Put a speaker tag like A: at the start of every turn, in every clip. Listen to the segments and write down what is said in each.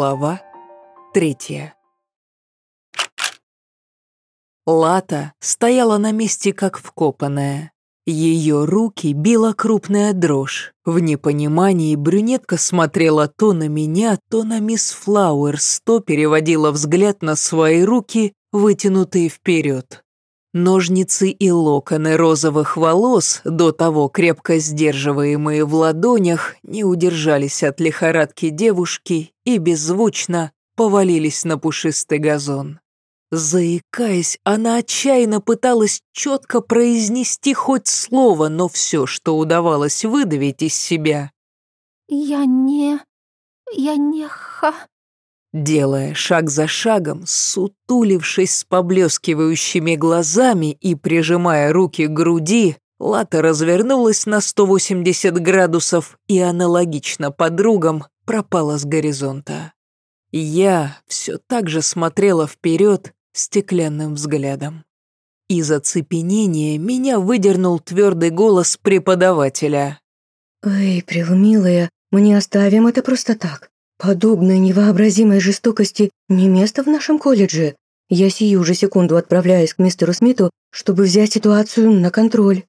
A: Глава третья Лата стояла на месте как вкопанная. Ее руки била крупная дрожь. В непонимании брюнетка смотрела то на меня, то на мисс Флауэрс, то переводила взгляд на свои руки, вытянутые вперед. Ножницы и локоны розовых волос, до того крепко сдерживаемые в ладонях, не удержались от лихорадки девушки и беззвучно повалились на пушистый газон. Заикаясь, она отчаянно пыталась четко произнести хоть слово, но все, что удавалось выдавить из себя.
B: «Я не... я не ха...»
A: Делая шаг за шагом, сутулившись с поблескивающими глазами и прижимая руки к груди, Лата развернулась на 180 градусов и аналогично подругам пропала с горизонта. Я все так же смотрела вперед стеклянным взглядом. Из оцепенения меня выдернул твердый голос преподавателя.
C: «Эйприл, милая, мы не оставим это просто так. Подобной невообразимой жестокости не место в нашем колледже. Я сию же секунду отправляюсь к мистеру Смиту, чтобы взять ситуацию на контроль».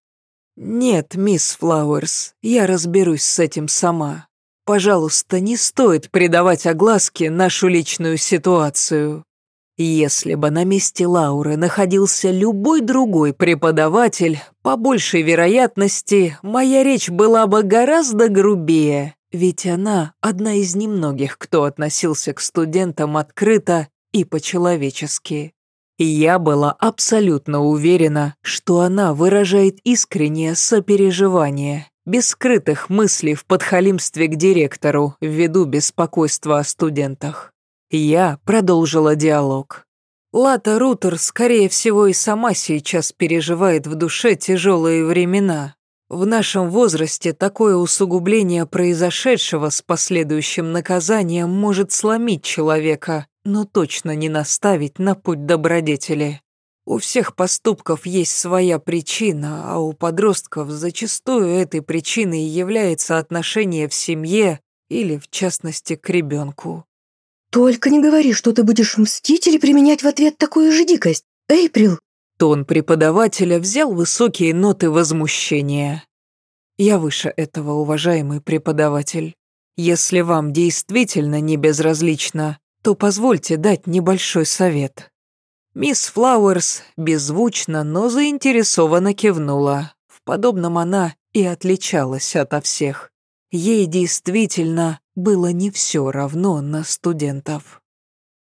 A: «Нет, мисс Флауэрс, я разберусь с этим сама. Пожалуйста, не стоит придавать огласке нашу личную ситуацию. Если бы на месте Лауры находился любой другой преподаватель, по большей вероятности, моя речь была бы гораздо грубее. Ведь она одна из немногих, кто относился к студентам открыто и по-человечески. Я была абсолютно уверена, что она выражает искреннее сопереживание, без скрытых мыслей в подхалимстве к директору ввиду беспокойства о студентах. Я продолжила диалог. Лата Рутер, скорее всего, и сама сейчас переживает в душе тяжелые времена, в нашем возрасте такое усугубление произошедшего с последующим наказанием может сломить человека, но точно не наставить на путь добродетели. У всех поступков есть своя причина, а у подростков зачастую этой причиной является отношение в семье или, в частности, к ребенку.
C: «Только не говори, что ты будешь мстить или применять в ответ такую же дикость. Эйприл,
A: Тон преподавателя взял высокие ноты возмущения. «Я выше этого, уважаемый преподаватель. Если вам действительно не безразлично, то позвольте дать небольшой совет». Мисс Флауэрс беззвучно, но заинтересованно кивнула. В подобном она и отличалась ото всех. Ей действительно было не все равно на студентов.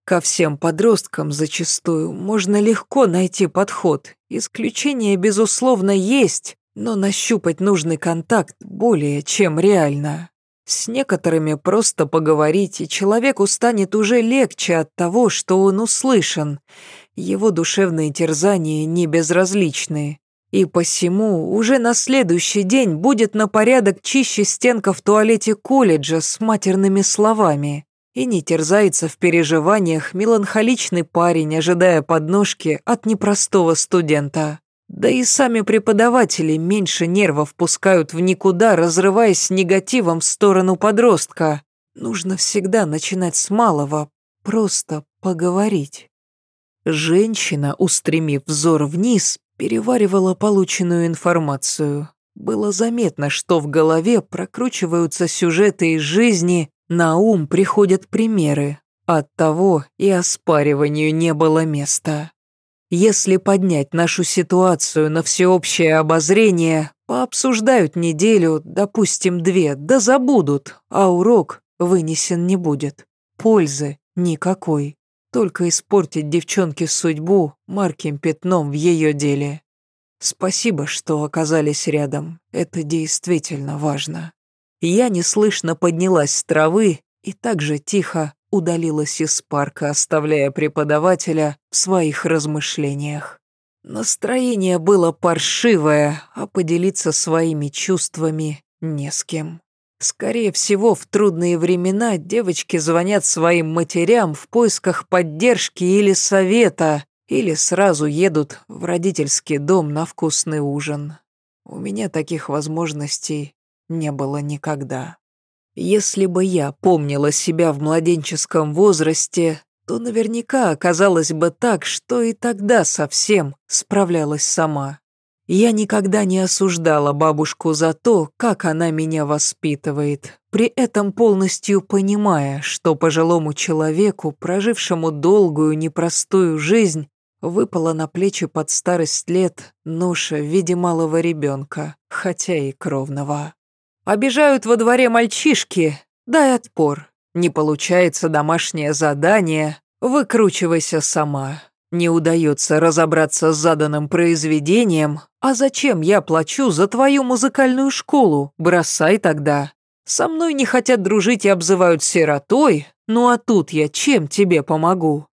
A: Ко всем подросткам зачастую можно легко найти подход. Исключения, безусловно, есть, но нащупать нужный контакт более чем реально. С некоторыми просто поговорить, и человеку станет уже легче от того, что он услышан. Его душевные терзания не безразличны. И посему уже на следующий день будет на порядок чище стенка в туалете колледжа с матерными словами и не терзается в переживаниях меланхоличный парень, ожидая подножки от непростого студента. Да и сами преподаватели меньше нервов пускают в никуда, разрываясь негативом в сторону подростка. Нужно всегда начинать с малого, просто поговорить. Женщина, устремив взор вниз, переваривала полученную информацию. Было заметно, что в голове прокручиваются сюжеты из жизни, на ум приходят примеры, от того и оспариванию не было места. Если поднять нашу ситуацию на всеобщее обозрение, пообсуждают неделю, допустим, две, да забудут, а урок вынесен не будет. Пользы никакой. Только испортить девчонке судьбу марким пятном в ее деле. Спасибо, что оказались рядом. Это действительно важно. Я неслышно поднялась с травы и также тихо удалилась из парка, оставляя преподавателя в своих размышлениях. Настроение было паршивое, а поделиться своими чувствами не с кем. Скорее всего, в трудные времена девочки звонят своим матерям в поисках поддержки или совета, или сразу едут в родительский дом на вкусный ужин. У меня таких возможностей не было никогда. Если бы я помнила себя в младенческом возрасте, то наверняка оказалось бы так, что и тогда совсем справлялась сама. Я никогда не осуждала бабушку за то, как она меня воспитывает, при этом полностью понимая, что пожилому человеку, прожившему долгую непростую жизнь, выпала на плечи под старость лет ноша в виде малого ребенка, хотя и кровного. Обижают во дворе мальчишки, дай отпор. Не получается домашнее задание, выкручивайся сама. Не удается разобраться с заданным произведением, а зачем я плачу за твою музыкальную школу? Бросай тогда. Со мной не хотят дружить и обзывают сиротой, ну а тут я чем тебе помогу?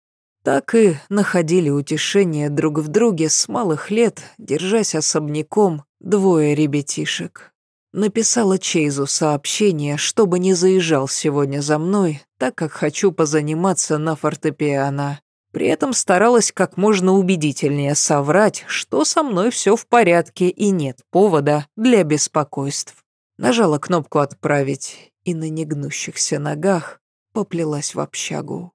A: Так и находили утешение друг в друге с малых лет, держась особняком двое ребятишек. Написала Чейзу сообщение, чтобы не заезжал сегодня за мной, так как хочу позаниматься на фортепиано. При этом старалась как можно убедительнее соврать, что со мной все в порядке и нет повода для беспокойств. Нажала кнопку «Отправить» и на негнущихся ногах поплелась в общагу.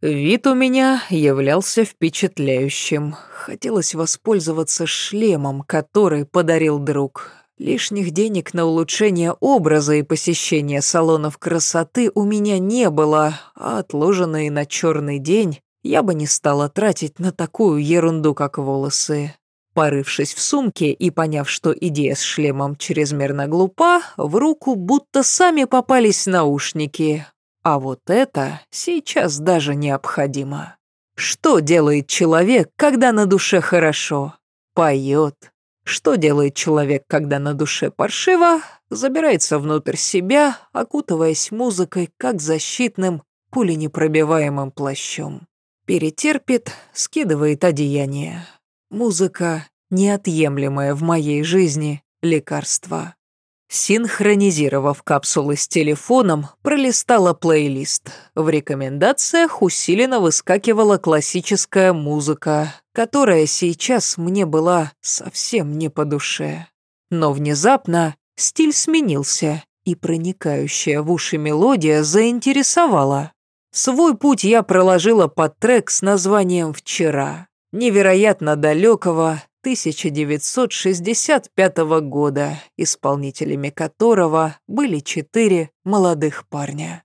A: Вид у меня являлся впечатляющим. Хотелось воспользоваться шлемом, который подарил друг. Лишних денег на улучшение образа и посещение салонов красоты у меня не было, а отложенные на черный день я бы не стала тратить на такую ерунду, как волосы. Порывшись в сумке и поняв, что идея с шлемом чрезмерно глупа, в руку будто сами попались наушники. А вот это сейчас даже необходимо. Что делает человек, когда на душе хорошо? Поет. Что делает человек, когда на душе паршиво? Забирается внутрь себя, окутываясь музыкой, как защитным, пуленепробиваемым плащом. Перетерпит, скидывает одеяние. Музыка — неотъемлемое в моей жизни лекарство. Синхронизировав капсулы с телефоном, пролистала плейлист. В рекомендациях усиленно выскакивала классическая музыка, которая сейчас мне была совсем не по душе. Но внезапно стиль сменился, и проникающая в уши мелодия заинтересовала. Свой путь я проложила под трек с названием «Вчера», невероятно далекого 1965 года, исполнителями которого были четыре молодых парня.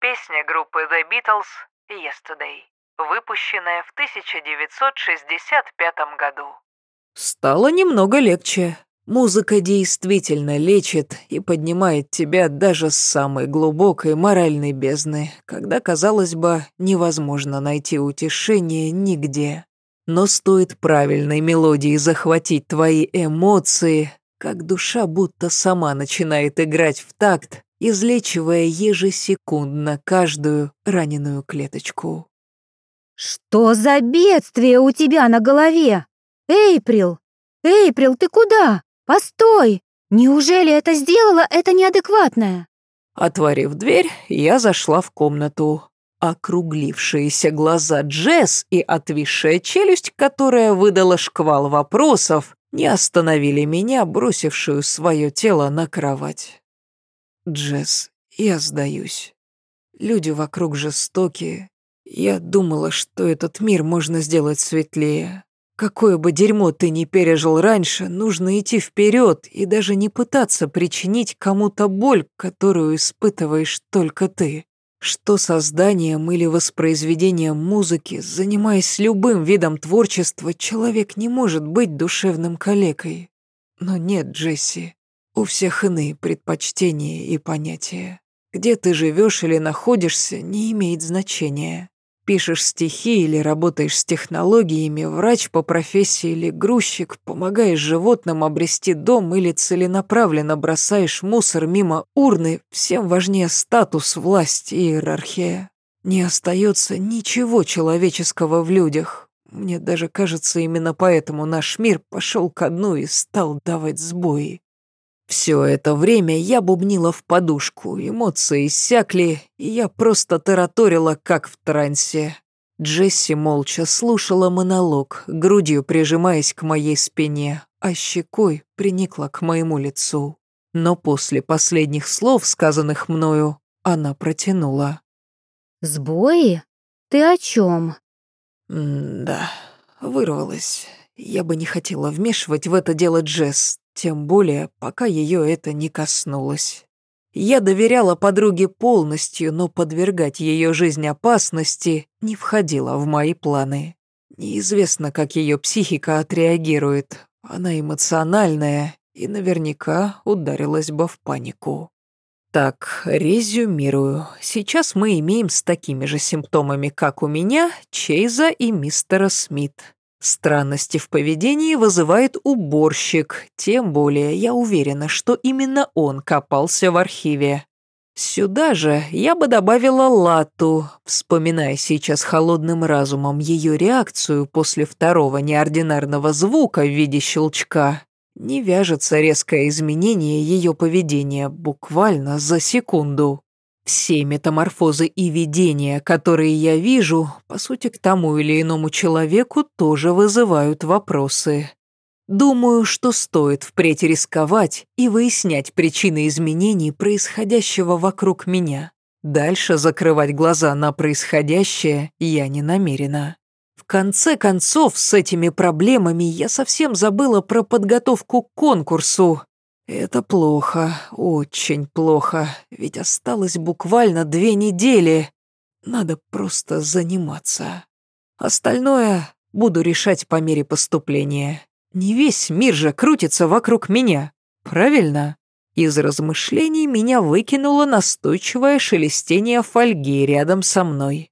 D: Песня группы The Beatles «Yesterday», выпущенная в 1965 году.
A: Стало немного легче. Музыка действительно лечит и поднимает тебя даже с самой глубокой моральной бездны, когда, казалось бы, невозможно найти утешение нигде. Но стоит правильной мелодии захватить твои эмоции, как душа будто сама начинает играть в такт, излечивая ежесекундно каждую раненую клеточку.
B: «Что за бедствие у тебя на голове? Эйприл! Эйприл, ты куда? Постой! Неужели это сделала это неадекватное?»
A: Отворив дверь, я зашла в комнату. Округлившиеся глаза Джесс и отвисшая челюсть, которая выдала шквал вопросов, не остановили меня, бросившую свое тело на кровать. Джесс, я сдаюсь. Люди вокруг жестокие. Я думала, что этот мир можно сделать светлее. Какое бы дерьмо ты ни пережил раньше, нужно идти вперед и даже не пытаться причинить кому-то боль, которую испытываешь только ты что созданием или воспроизведением музыки, занимаясь любым видом творчества, человек не может быть душевным калекой. Но нет, Джесси, у всех иные предпочтения и понятия. Где ты живешь или находишься, не имеет значения. Пишешь стихи или работаешь с технологиями, врач по профессии или грузчик, помогаешь животным обрести дом или целенаправленно бросаешь мусор мимо урны, всем важнее статус, власть и иерархия. Не остается ничего человеческого в людях. Мне даже кажется, именно поэтому наш мир пошел ко дну и стал давать сбои. Все это время я бубнила в подушку, эмоции иссякли, и я просто тараторила, как в трансе. Джесси молча слушала монолог, грудью прижимаясь к моей спине, а щекой приникла к моему лицу. Но после последних слов, сказанных мною, она протянула.
B: «Сбои? Ты о чем?
A: «Да, вырвалась. Я бы не хотела вмешивать в это дело Джесс, тем более, пока ее это не коснулось. Я доверяла подруге полностью, но подвергать ее жизнь опасности не входило в мои планы. Неизвестно, как ее психика отреагирует. Она эмоциональная и наверняка ударилась бы в панику. Так, резюмирую. Сейчас мы имеем с такими же симптомами, как у меня, Чейза и мистера Смит. Странности в поведении вызывает уборщик, тем более я уверена, что именно он копался в архиве. Сюда же я бы добавила Лату, вспоминая сейчас холодным разумом ее реакцию после второго неординарного звука в виде щелчка. Не вяжется резкое изменение ее поведения буквально за секунду. Все метаморфозы и видения, которые я вижу, по сути, к тому или иному человеку тоже вызывают вопросы. Думаю, что стоит впредь рисковать и выяснять причины изменений, происходящего вокруг меня. Дальше закрывать глаза на происходящее я не намерена. В конце концов, с этими проблемами я совсем забыла про подготовку к конкурсу. Это плохо, очень плохо, ведь осталось буквально две недели. Надо просто заниматься. Остальное буду решать по мере поступления. Не весь мир же крутится вокруг меня, правильно? Из размышлений меня выкинуло настойчивое шелестение фольги рядом со мной.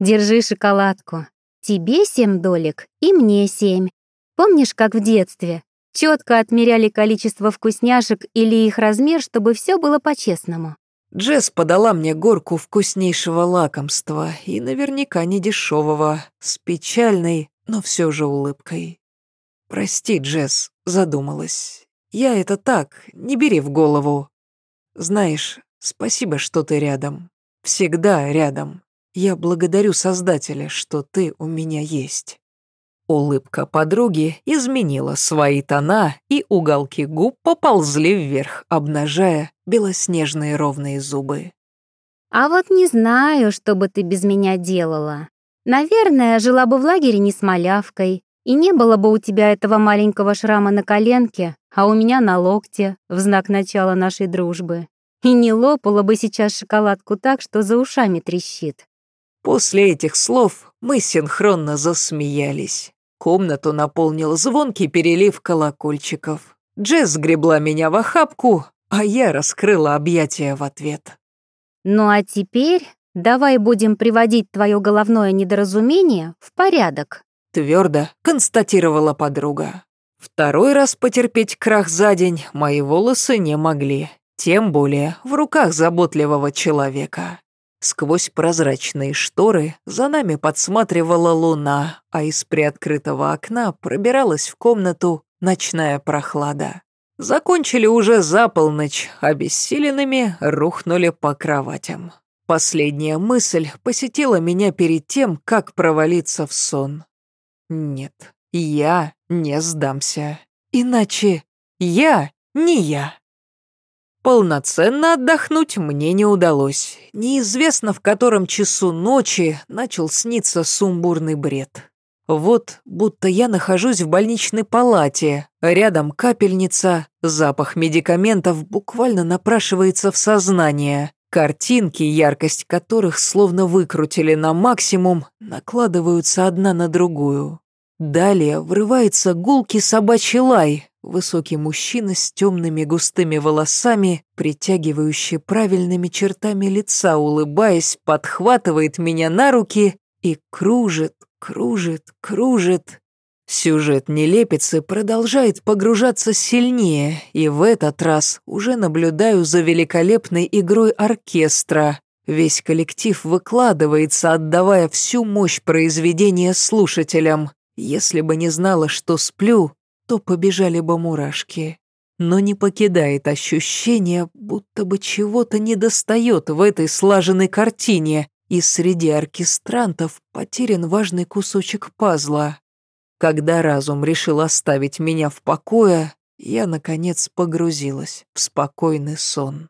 B: Держи шоколадку. Тебе семь долек и мне семь. Помнишь, как в детстве? Четко отмеряли количество вкусняшек или их размер, чтобы все было по-честному.
A: Джесс подала мне горку вкуснейшего лакомства и наверняка не дешевого, с печальной, но все же улыбкой. «Прости, Джесс», — задумалась. «Я это так, не бери в голову. Знаешь, спасибо, что ты рядом. Всегда рядом. Я благодарю Создателя, что ты у меня есть». Улыбка подруги изменила свои тона, и уголки губ поползли вверх, обнажая белоснежные ровные зубы.
B: «А вот не знаю, что бы ты без меня делала. Наверное, жила бы в лагере не с малявкой, и не было бы у тебя этого маленького шрама на коленке, а у меня на локте, в знак начала нашей дружбы. И не лопала бы сейчас шоколадку так, что за ушами трещит.
A: После этих слов мы синхронно засмеялись. Комнату наполнил звонкий перелив колокольчиков. Джесс сгребла меня в охапку, а я раскрыла объятия в ответ.
B: Ну а теперь давай будем приводить твое головное недоразумение в порядок
A: твердо констатировала подруга. Второй раз потерпеть крах за день мои волосы не могли, тем более в руках заботливого человека. Сквозь прозрачные шторы за нами подсматривала луна, а из приоткрытого окна пробиралась в комнату ночная прохлада. Закончили уже за полночь, обессиленными рухнули по кроватям. Последняя мысль посетила меня перед тем, как провалиться в сон. Нет, я не сдамся. Иначе я не я. Полноценно отдохнуть мне не удалось. Неизвестно, в котором часу ночи начал сниться сумбурный бред. Вот будто я нахожусь в больничной палате, рядом капельница, запах медикаментов буквально напрашивается в сознание. Картинки, яркость которых словно выкрутили на максимум, накладываются одна на другую. Далее врывается гулкий собачий лай, высокий мужчина с темными густыми волосами, притягивающий правильными чертами лица, улыбаясь, подхватывает меня на руки и кружит, кружит, кружит. Сюжет нелепицы продолжает погружаться сильнее, и в этот раз уже наблюдаю за великолепной игрой оркестра. Весь коллектив выкладывается, отдавая всю мощь произведения слушателям. Если бы не знала, что сплю, то побежали бы мурашки. Но не покидает ощущение, будто бы чего-то недостает в этой слаженной картине, и среди оркестрантов потерян важный кусочек пазла. Когда разум решил оставить меня в покое, я, наконец, погрузилась в спокойный сон.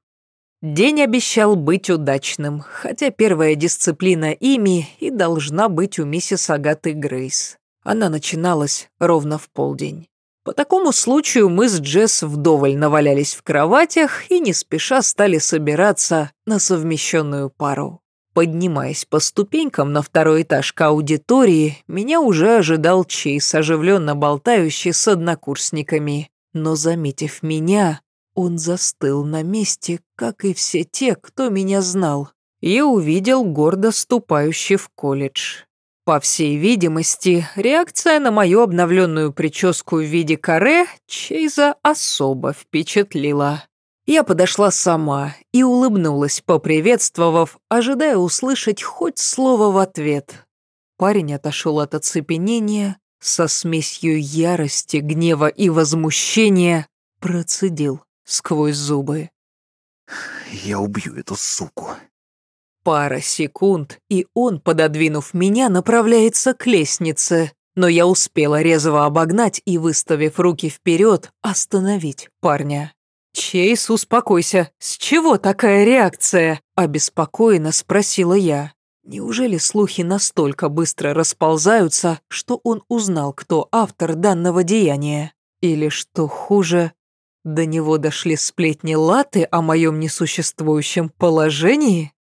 A: День обещал быть удачным, хотя первая дисциплина ими и должна быть у миссис Агаты Грейс. Она начиналась ровно в полдень. По такому случаю мы с Джесс вдоволь навалялись в кроватях и не спеша стали собираться на совмещенную пару. Поднимаясь по ступенькам на второй этаж к аудитории, меня уже ожидал Чейз, оживленно болтающий с однокурсниками. Но, заметив меня, он застыл на месте, как и все те, кто меня знал, и увидел гордо ступающий в колледж. По всей видимости, реакция на мою обновленную прическу в виде каре Чейза особо впечатлила. Я подошла сама и улыбнулась, поприветствовав, ожидая услышать хоть слово в ответ. Парень отошел от оцепенения, со смесью ярости, гнева и возмущения процедил сквозь зубы.
E: «Я убью эту суку».
A: Пара секунд, и он, пододвинув меня, направляется к лестнице, но я успела резво обогнать и, выставив руки вперед, остановить парня. «Чейз, успокойся. С чего такая реакция?» – обеспокоенно спросила я. Неужели слухи настолько быстро расползаются, что он узнал, кто автор данного деяния? Или, что хуже, до него дошли сплетни Латы о моем несуществующем положении?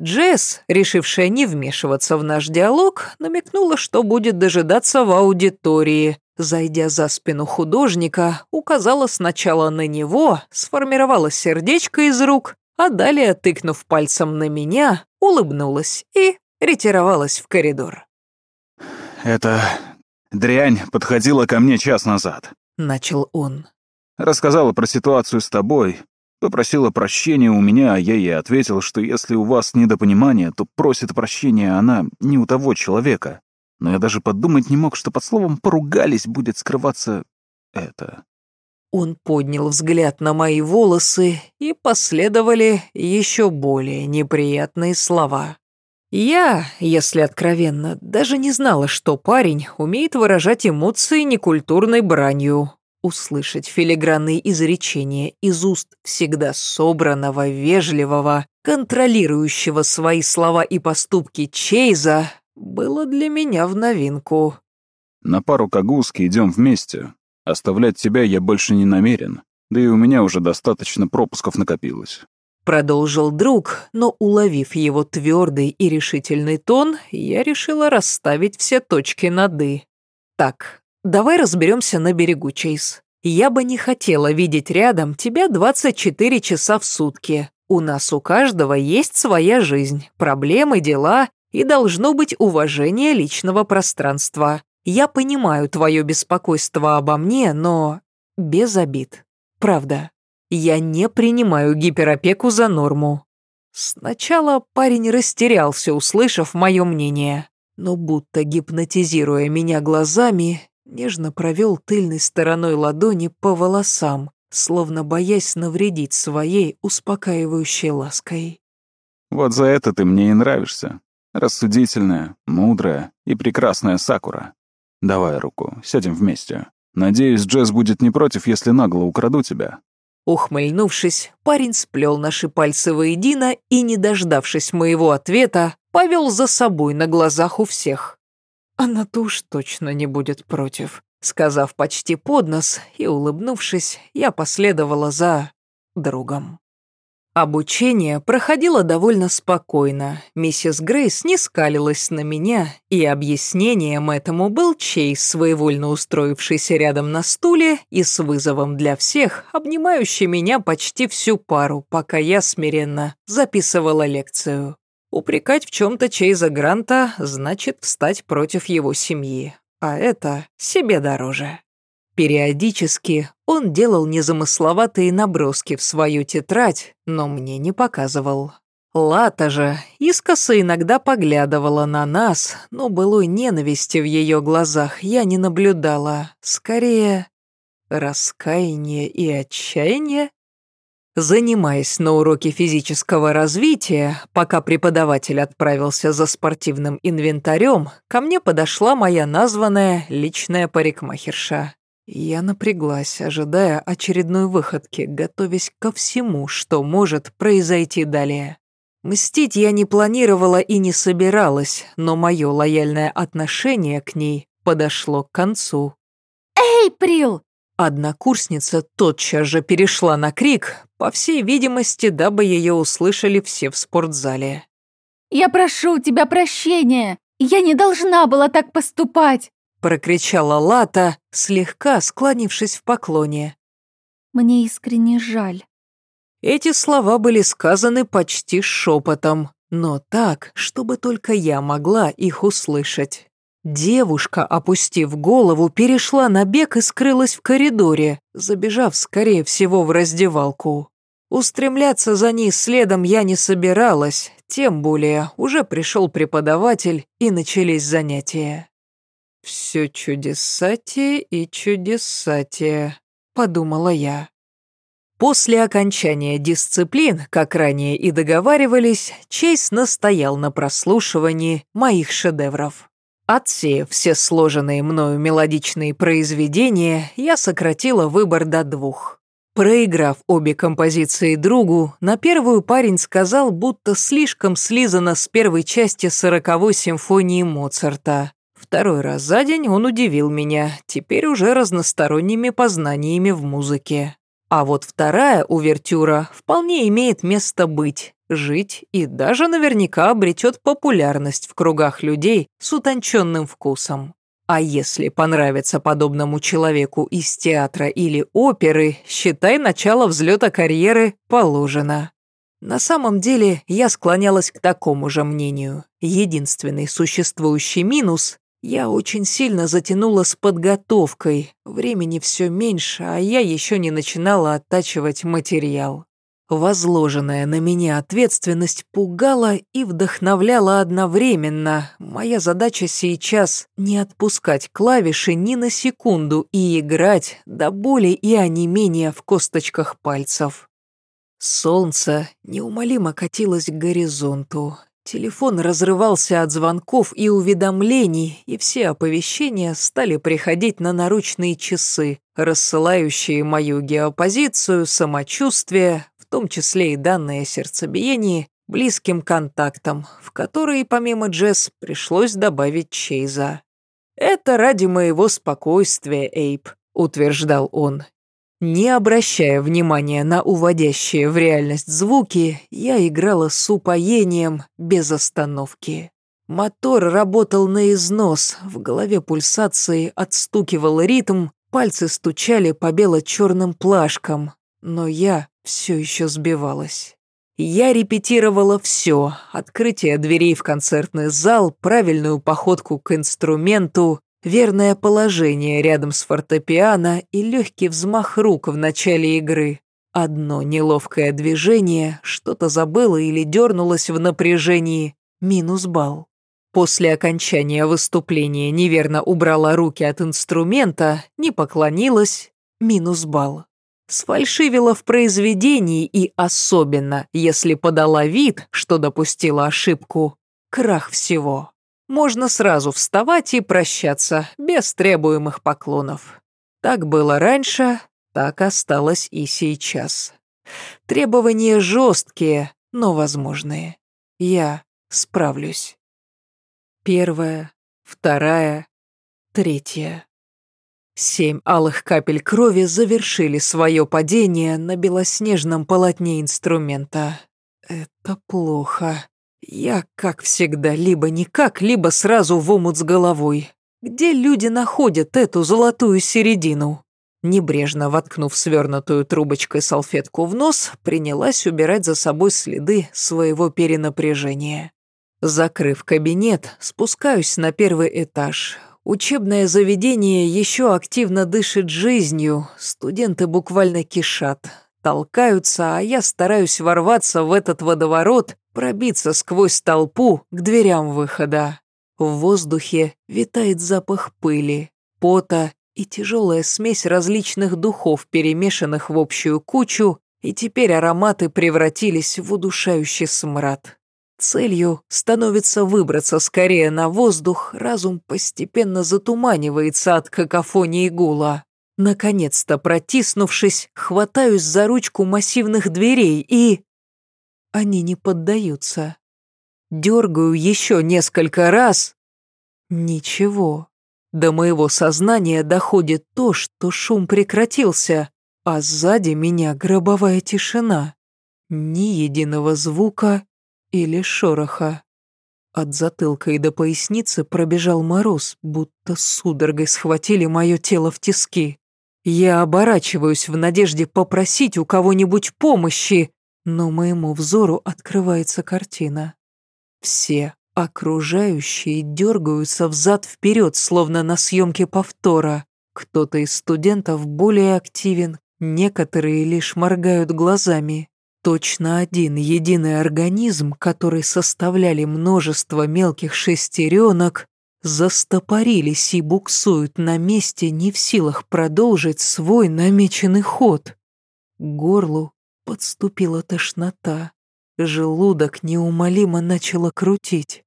A: Джесс, решившая не вмешиваться в наш диалог, намекнула, что будет дожидаться в аудитории, Зайдя за спину художника, указала сначала на него, сформировала сердечко из рук, а далее, тыкнув пальцем на меня, улыбнулась и ретировалась в коридор.
E: «Эта дрянь подходила ко мне час назад», —
A: начал он.
E: «Рассказала про ситуацию с тобой, попросила прощения у меня, а я ей ответил, что если у вас недопонимание, то просит прощения она не у того человека но я даже подумать не мог, что под словом «поругались» будет скрываться это.
A: Он поднял взгляд на мои волосы, и последовали еще более неприятные слова. Я, если откровенно, даже не знала, что парень умеет выражать эмоции некультурной бранью. Услышать филигранные изречения из уст всегда собранного, вежливого, контролирующего свои слова и поступки Чейза было для меня в новинку.
E: «На пару Кагуски идем вместе. Оставлять тебя я больше не намерен, да и у меня уже достаточно пропусков накопилось».
A: Продолжил друг, но, уловив его твердый и решительный тон, я решила расставить все точки над «и». «Так, давай разберемся на берегу, Чейз. Я бы не хотела видеть рядом тебя 24 часа в сутки. У нас у каждого есть своя жизнь, проблемы, дела, и должно быть уважение личного пространства. Я понимаю твое беспокойство обо мне, но без обид. Правда, я не принимаю гиперопеку за норму. Сначала парень растерялся, услышав мое мнение, но будто гипнотизируя меня глазами, нежно провел тыльной стороной ладони по волосам, словно боясь навредить своей успокаивающей лаской.
E: «Вот за это ты мне и нравишься», Рассудительная, мудрая и прекрасная Сакура. Давай руку, сядем вместе. Надеюсь, Джесс будет не против, если нагло украду тебя».
A: Ухмыльнувшись, парень сплел наши пальцы воедино и, не дождавшись моего ответа, повел за собой на глазах у всех. Она-то уж точно не будет против. Сказав почти под нос и улыбнувшись, я последовала за другом. Обучение проходило довольно спокойно. Миссис Грейс не скалилась на меня, и объяснением этому был Чейз, своевольно устроившийся рядом на стуле и с вызовом для всех, обнимающий меня почти всю пару, пока я смиренно записывала лекцию. Упрекать в чем-то Чейза Гранта значит встать против его семьи, а это себе дороже. Периодически он делал незамысловатые наброски в свою тетрадь, но мне не показывал. Лата же искоса иногда поглядывала на нас, но былой ненависти в ее глазах я не наблюдала. Скорее, раскаяние и отчаяние. Занимаясь на уроке физического развития, пока преподаватель отправился за спортивным инвентарем, ко мне подошла моя названная личная парикмахерша. Я напряглась, ожидая очередной выходки, готовясь ко всему, что может произойти далее. Мстить я не планировала и не собиралась, но мое лояльное отношение к ней подошло к концу.
F: «Эй, Прил!»
A: Однокурсница тотчас же перешла на крик, по всей видимости, дабы ее услышали все в спортзале.
F: «Я прошу тебя прощения! Я не должна была так поступать!»
A: прокричала Лата, слегка склонившись в поклоне.
F: «Мне искренне жаль».
A: Эти слова были сказаны почти шепотом, но так, чтобы только я могла их услышать. Девушка, опустив голову, перешла на бег и скрылась в коридоре, забежав, скорее всего, в раздевалку. Устремляться за ней следом я не собиралась, тем более уже пришел преподаватель и начались занятия. «Все чудесатие и чудесатие», — подумала я. После окончания дисциплин, как ранее и договаривались, Чейз настоял на прослушивании моих шедевров. Отсеяв все сложенные мною мелодичные произведения, я сократила выбор до двух. Проиграв обе композиции другу, на первую парень сказал, будто слишком слизано с первой части сороковой симфонии Моцарта. Второй раз за день он удивил меня, теперь уже разносторонними познаниями в музыке. А вот вторая увертюра вполне имеет место быть жить и даже наверняка обретет популярность в кругах людей с утонченным вкусом. А если понравится подобному человеку из театра или оперы, считай, начало взлета карьеры положено. На самом деле я склонялась к такому же мнению. Единственный существующий минус – я очень сильно затянула с подготовкой, времени все меньше, а я еще не начинала оттачивать материал. Возложенная на меня ответственность пугала и вдохновляла одновременно. Моя задача сейчас не отпускать клавиши ни на секунду и играть до боли и онемения в косточках пальцев. Солнце неумолимо катилось к горизонту. Телефон разрывался от звонков и уведомлений, и все оповещения стали приходить на наручные часы, рассылающие мою геопозицию, самочувствие, том числе и данные о сердцебиении, близким контактам, в которые помимо Джесс пришлось добавить Чейза. «Это ради моего спокойствия, Эйп», — утверждал он. Не обращая внимания на уводящие в реальность звуки, я играла с упоением без остановки. Мотор работал на износ, в голове пульсации отстукивал ритм, пальцы стучали по бело-черным плашкам, но я все еще сбивалась. Я репетировала все: открытие дверей в концертный зал, правильную походку к инструменту, верное положение рядом с фортепиано и легкий взмах рук в начале игры. Одно неловкое движение, что-то забыла или дернулась в напряжении, минус балл. После окончания выступления неверно убрала руки от инструмента, не поклонилась, минус балл сфальшивила в произведении и особенно, если подала вид, что допустила ошибку, крах всего. Можно сразу вставать и прощаться, без требуемых поклонов. Так было раньше, так осталось и сейчас. Требования жесткие, но возможные. Я справлюсь. Первая, вторая, третья. Семь алых капель крови завершили свое падение на белоснежном полотне инструмента. Это плохо. Я, как всегда, либо никак, либо сразу в омут с головой. Где люди находят эту золотую середину? Небрежно воткнув свернутую трубочкой салфетку в нос, принялась убирать за собой следы своего перенапряжения. Закрыв кабинет, спускаюсь на первый этаж. Учебное заведение еще активно дышит жизнью, студенты буквально кишат, толкаются, а я стараюсь ворваться в этот водоворот, пробиться сквозь толпу к дверям выхода. В воздухе витает запах пыли, пота и тяжелая смесь различных духов, перемешанных в общую кучу, и теперь ароматы превратились в удушающий смрад. Целью становится выбраться скорее на воздух, разум постепенно затуманивается от какофонии гула. Наконец-то, протиснувшись, хватаюсь за ручку массивных дверей и... Они не поддаются. Дергаю еще несколько раз. Ничего. До моего сознания доходит то, что шум прекратился, а сзади меня гробовая тишина. Ни единого звука или шороха. От затылка и до поясницы пробежал мороз, будто судорогой схватили мое тело в тиски. Я оборачиваюсь в надежде попросить у кого-нибудь помощи, но моему взору открывается картина. Все окружающие дергаются взад-вперед, словно на съемке повтора. Кто-то из студентов более активен, некоторые лишь моргают глазами. Точно один единый организм, который составляли множество мелких шестеренок, застопорились и буксуют на месте, не в силах продолжить свой намеченный ход. К горлу подступила тошнота. Желудок неумолимо начало крутить.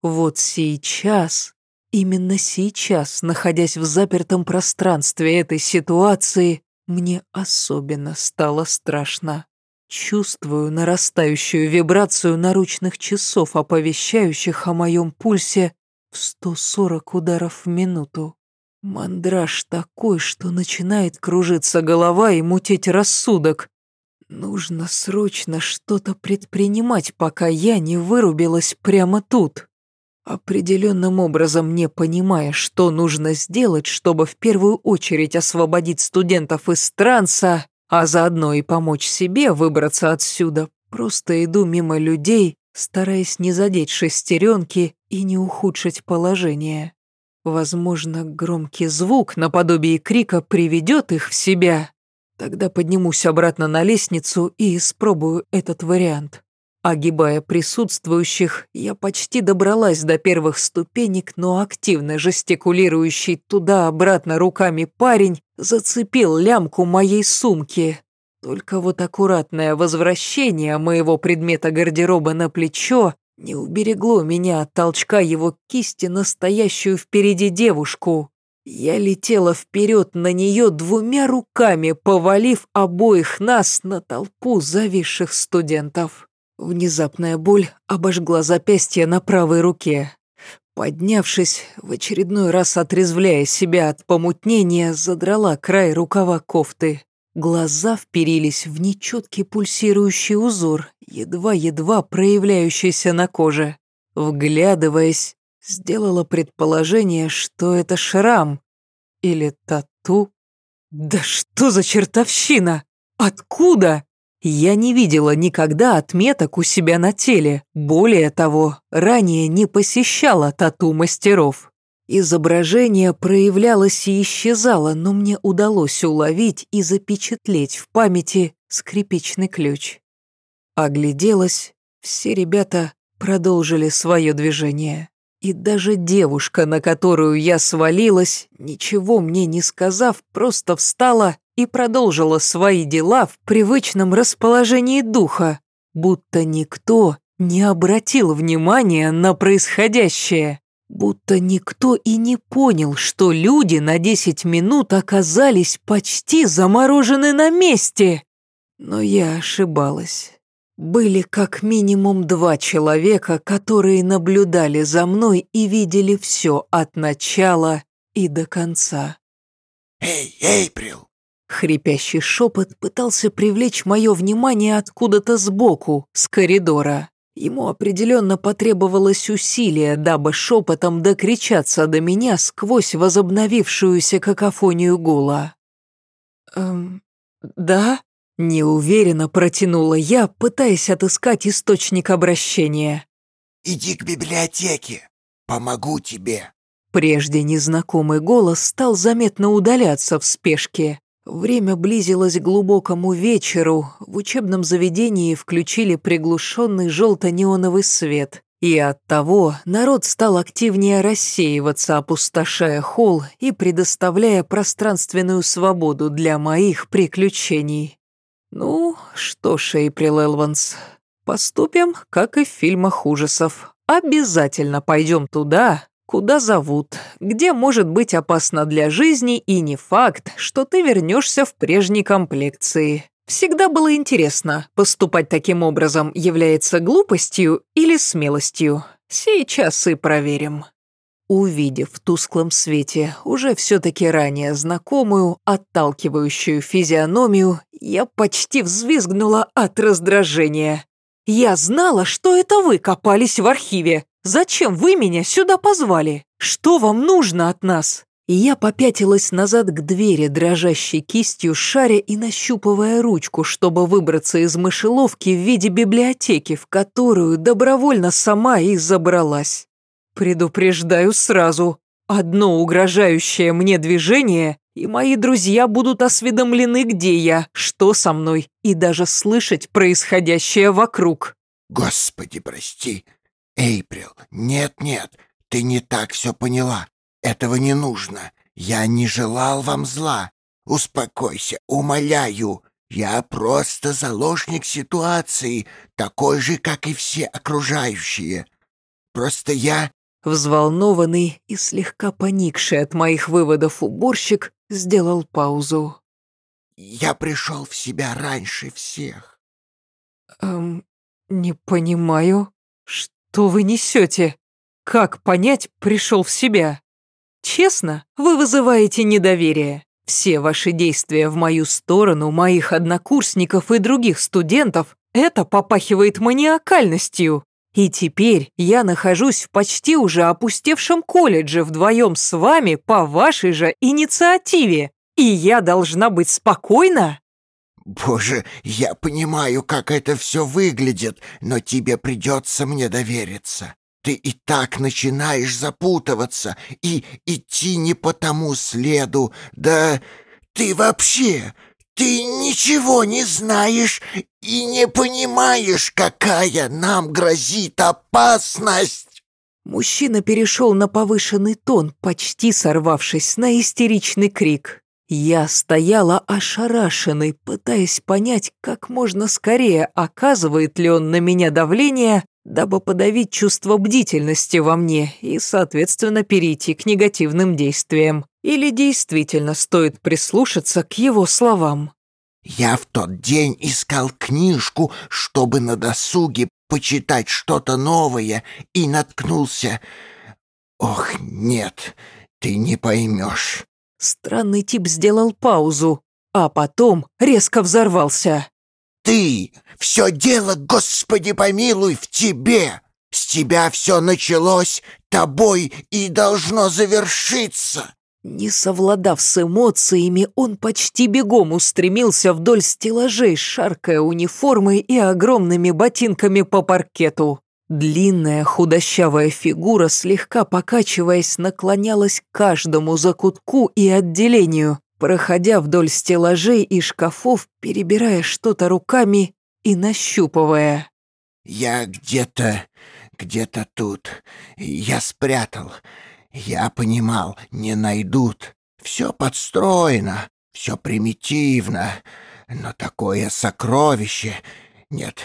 A: Вот сейчас, именно сейчас, находясь в запертом пространстве этой ситуации, мне особенно стало страшно. Чувствую нарастающую вибрацию наручных часов, оповещающих о моем пульсе в 140 ударов в минуту. Мандраж такой, что начинает кружиться голова и мутить рассудок. Нужно срочно что-то предпринимать, пока я не вырубилась прямо тут. Определенным образом не понимая, что нужно сделать, чтобы в первую очередь освободить студентов из транса, а заодно и помочь себе выбраться отсюда, просто иду мимо людей, стараясь не задеть шестеренки и не ухудшить положение. Возможно, громкий звук наподобие крика приведет их в себя. Тогда поднимусь обратно на лестницу и испробую этот вариант. Огибая присутствующих, я почти добралась до первых ступенек, но активно жестикулирующий туда-обратно руками парень зацепил лямку моей сумки. Только вот аккуратное возвращение моего предмета гардероба на плечо не уберегло меня от толчка его кисти настоящую впереди девушку. Я летела вперед на нее двумя руками, повалив обоих нас на толпу зависших студентов. Внезапная боль обожгла запястье на правой руке. Поднявшись, в очередной раз отрезвляя себя от помутнения, задрала край рукава кофты. Глаза вперились в нечеткий пульсирующий узор, едва-едва проявляющийся на коже. Вглядываясь, сделала предположение, что это шрам или тату. Да что за чертовщина? Откуда? Я не видела никогда отметок у себя на теле. Более того, ранее не посещала тату-мастеров. Изображение проявлялось и исчезало, но мне удалось уловить и запечатлеть в памяти скрипичный ключ. Огляделась, все ребята продолжили свое движение. И даже девушка, на которую я свалилась, ничего мне не сказав, просто встала и продолжила свои дела в привычном расположении духа, будто никто не обратил внимания на происходящее, будто никто и не понял, что люди на 10 минут оказались почти заморожены на месте. Но я ошибалась. Были как минимум два человека, которые наблюдали за мной и видели все от начала и до конца.
G: «Эй, Эйприл,
A: Хрипящий шепот пытался привлечь мое внимание откуда-то сбоку, с коридора. Ему определенно потребовалось усилие, дабы шепотом докричаться до меня сквозь возобновившуюся какофонию гула. «Эм, да?» — неуверенно протянула я, пытаясь отыскать источник обращения.
G: «Иди к библиотеке, помогу тебе».
A: Прежде незнакомый голос стал заметно удаляться в спешке. Время близилось к глубокому вечеру, в учебном заведении включили приглушенный желто-неоновый свет, и оттого народ стал активнее рассеиваться, опустошая холл и предоставляя пространственную свободу для моих приключений. Ну, что ж, Эйприл Элванс, поступим, как и в фильмах ужасов. Обязательно пойдем туда, куда зовут, где может быть опасно для жизни и не факт, что ты вернешься в прежней комплекции. Всегда было интересно, поступать таким образом является глупостью или смелостью. Сейчас и проверим. Увидев в тусклом свете уже все-таки ранее знакомую, отталкивающую физиономию, я почти взвизгнула от раздражения. «Я знала, что это вы копались в архиве. Зачем вы меня сюда позвали? Что вам нужно от нас?» И я попятилась назад к двери, дрожащей кистью, шаря и нащупывая ручку, чтобы выбраться из мышеловки в виде библиотеки, в которую добровольно сама и забралась. Предупреждаю сразу, одно угрожающее мне движение, и мои друзья будут осведомлены, где я, что со мной, и даже слышать происходящее вокруг.
G: Господи, прости. Эйприл, нет-нет, ты не так все поняла. Этого не нужно. Я не желал вам зла. Успокойся, умоляю. Я просто заложник ситуации, такой же, как и все окружающие. Просто я
A: Взволнованный и слегка поникший от моих выводов уборщик сделал паузу.
G: Я пришел в себя раньше всех.
A: Эм, не понимаю, что вы несете? Как понять, пришел в себя? Честно, вы вызываете недоверие. Все ваши действия в мою сторону, моих однокурсников и других студентов, это попахивает маниакальностью. И теперь я нахожусь в почти уже опустевшем колледже вдвоем с вами по вашей же инициативе. И я должна быть спокойна?
G: Боже, я понимаю, как это все выглядит, но тебе придется мне довериться. Ты и так начинаешь запутываться и идти не по тому следу. Да ты вообще ты ничего не знаешь и не понимаешь, какая нам грозит опасность!»
A: Мужчина перешел на повышенный тон, почти сорвавшись на истеричный крик. Я стояла ошарашенной, пытаясь понять, как можно скорее оказывает ли он на меня давление, дабы подавить чувство бдительности во мне и, соответственно, перейти к негативным действиям. Или действительно стоит прислушаться к его словам?
G: «Я в тот день искал книжку, чтобы на досуге почитать что-то новое, и наткнулся... Ох, нет, ты не поймешь».
A: Странный тип сделал паузу, а потом резко взорвался.
G: «Ты! Все дело, Господи помилуй, в тебе! С тебя все началось, тобой и должно завершиться!»
A: Не совладав с эмоциями, он почти бегом устремился вдоль стеллажей, шаркая униформой и огромными ботинками по паркету. Длинная худощавая фигура, слегка покачиваясь, наклонялась к каждому закутку и отделению, проходя вдоль стеллажей и шкафов, перебирая что-то руками и нащупывая.
G: «Я где-то, где-то тут. Я спрятал. Я понимал, не найдут. Все подстроено, все примитивно. Но такое сокровище... Нет,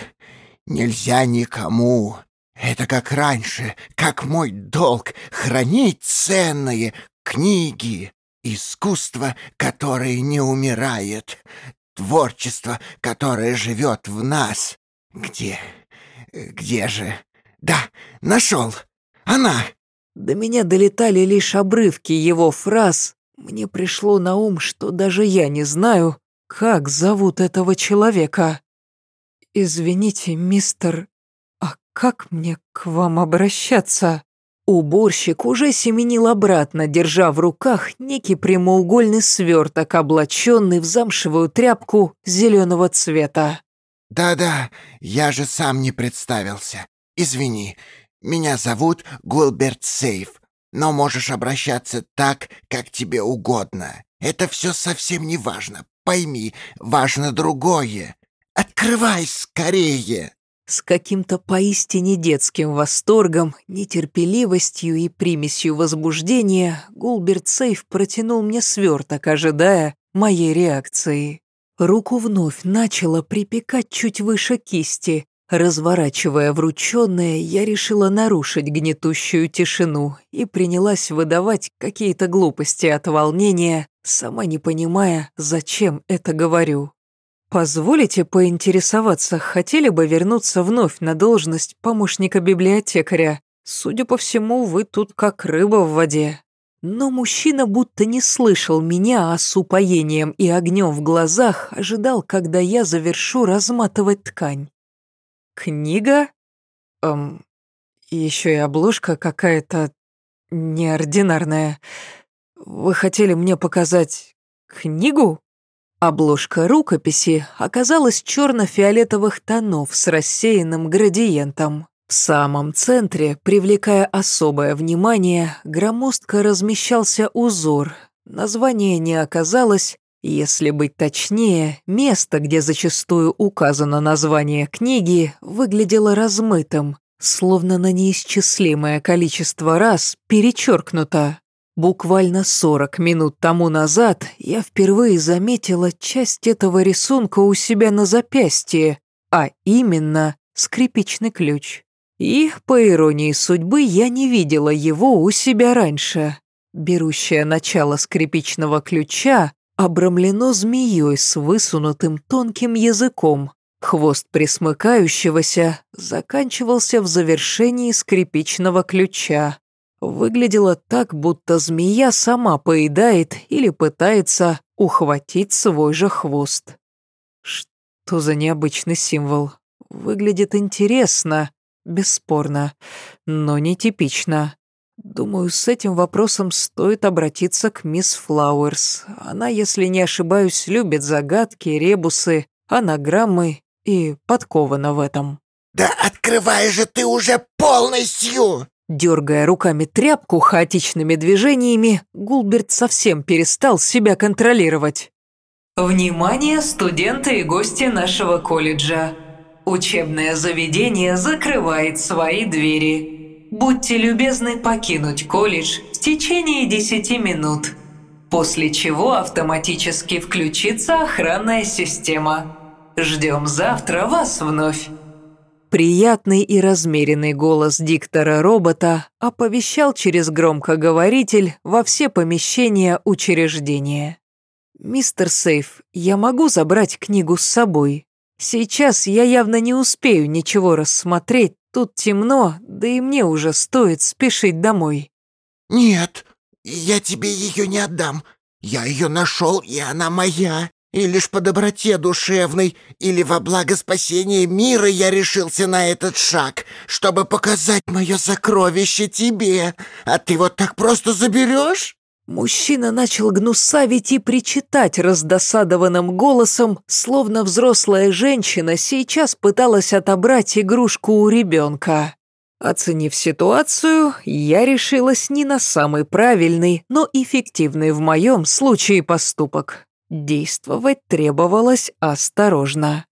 G: нельзя никому. Это как раньше, как мой долг, хранить ценные книги. Искусство, которое не умирает. Творчество, которое живет в нас. Где? Где же? Да, нашел. Она.
A: До меня долетали лишь обрывки его фраз. Мне пришло на ум, что даже я не знаю, как зовут этого человека. «Извините, мистер, а как мне к вам обращаться?» Уборщик уже семенил обратно, держа в руках некий прямоугольный сверток, облаченный в замшевую тряпку зеленого цвета.
G: «Да-да, я же сам не представился. Извини, меня зовут Гулберт Сейф, но можешь обращаться так, как тебе угодно. Это все совсем не важно. Пойми, важно другое. Открывай скорее!»
A: С каким-то поистине детским восторгом, нетерпеливостью и примесью возбуждения Гулберт Сейф протянул мне сверток, ожидая моей реакции. Руку вновь начала припекать чуть выше кисти, Разворачивая врученное, я решила нарушить гнетущую тишину и принялась выдавать какие-то глупости от волнения, сама не понимая, зачем это говорю. «Позволите поинтересоваться, хотели бы вернуться вновь на должность помощника библиотекаря? Судя по всему, вы тут как рыба в воде». Но мужчина будто не слышал меня, а с упоением и огнем в глазах ожидал, когда я завершу разматывать ткань. Книга? Эм, еще и обложка какая-то неординарная. Вы хотели мне показать книгу? Обложка рукописи оказалась черно-фиолетовых тонов с рассеянным градиентом. В самом центре, привлекая особое внимание, громоздко размещался узор. Название не оказалось, если быть точнее, место, где зачастую указано название книги, выглядело размытым, словно на неисчислимое количество раз перечеркнуто. Буквально 40 минут тому назад я впервые заметила часть этого рисунка у себя на запястье, а именно скрипичный ключ. И, по иронии судьбы, я не видела его у себя раньше. Берущее начало скрипичного ключа обрамлено змеей с высунутым тонким языком. Хвост присмыкающегося заканчивался в завершении скрипичного ключа. Выглядело так, будто змея сама поедает или пытается ухватить свой же хвост. Что за необычный символ? Выглядит интересно, бесспорно, но нетипично. Думаю, с этим вопросом стоит обратиться к мисс Флауэрс. Она, если не ошибаюсь, любит загадки, ребусы, анаграммы и подкована в этом.
G: «Да открывай же ты уже полностью!»
A: Дергая руками тряпку хаотичными движениями, Гулберт совсем перестал себя контролировать. «Внимание, студенты и гости нашего колледжа! Учебное заведение закрывает свои двери. Будьте любезны покинуть колледж в течение 10 минут, после чего автоматически включится охранная система. Ждем завтра вас вновь. Приятный и размеренный голос диктора-робота оповещал через громкоговоритель во все помещения учреждения. «Мистер Сейф, я могу забрать книгу с собой? Сейчас я явно не успею ничего рассмотреть, Тут темно, да и мне уже стоит спешить домой».
G: «Нет, я тебе ее не отдам. Я ее нашел, и она моя. И лишь по доброте душевной или во благо спасения мира я решился на этот шаг, чтобы показать мое сокровище тебе. А ты вот так просто заберешь?»
A: Мужчина начал гнусавить и причитать раздосадованным голосом, словно взрослая женщина сейчас пыталась отобрать игрушку у ребенка. Оценив ситуацию, я решилась не на самый правильный, но эффективный в моем случае поступок. Действовать требовалось осторожно.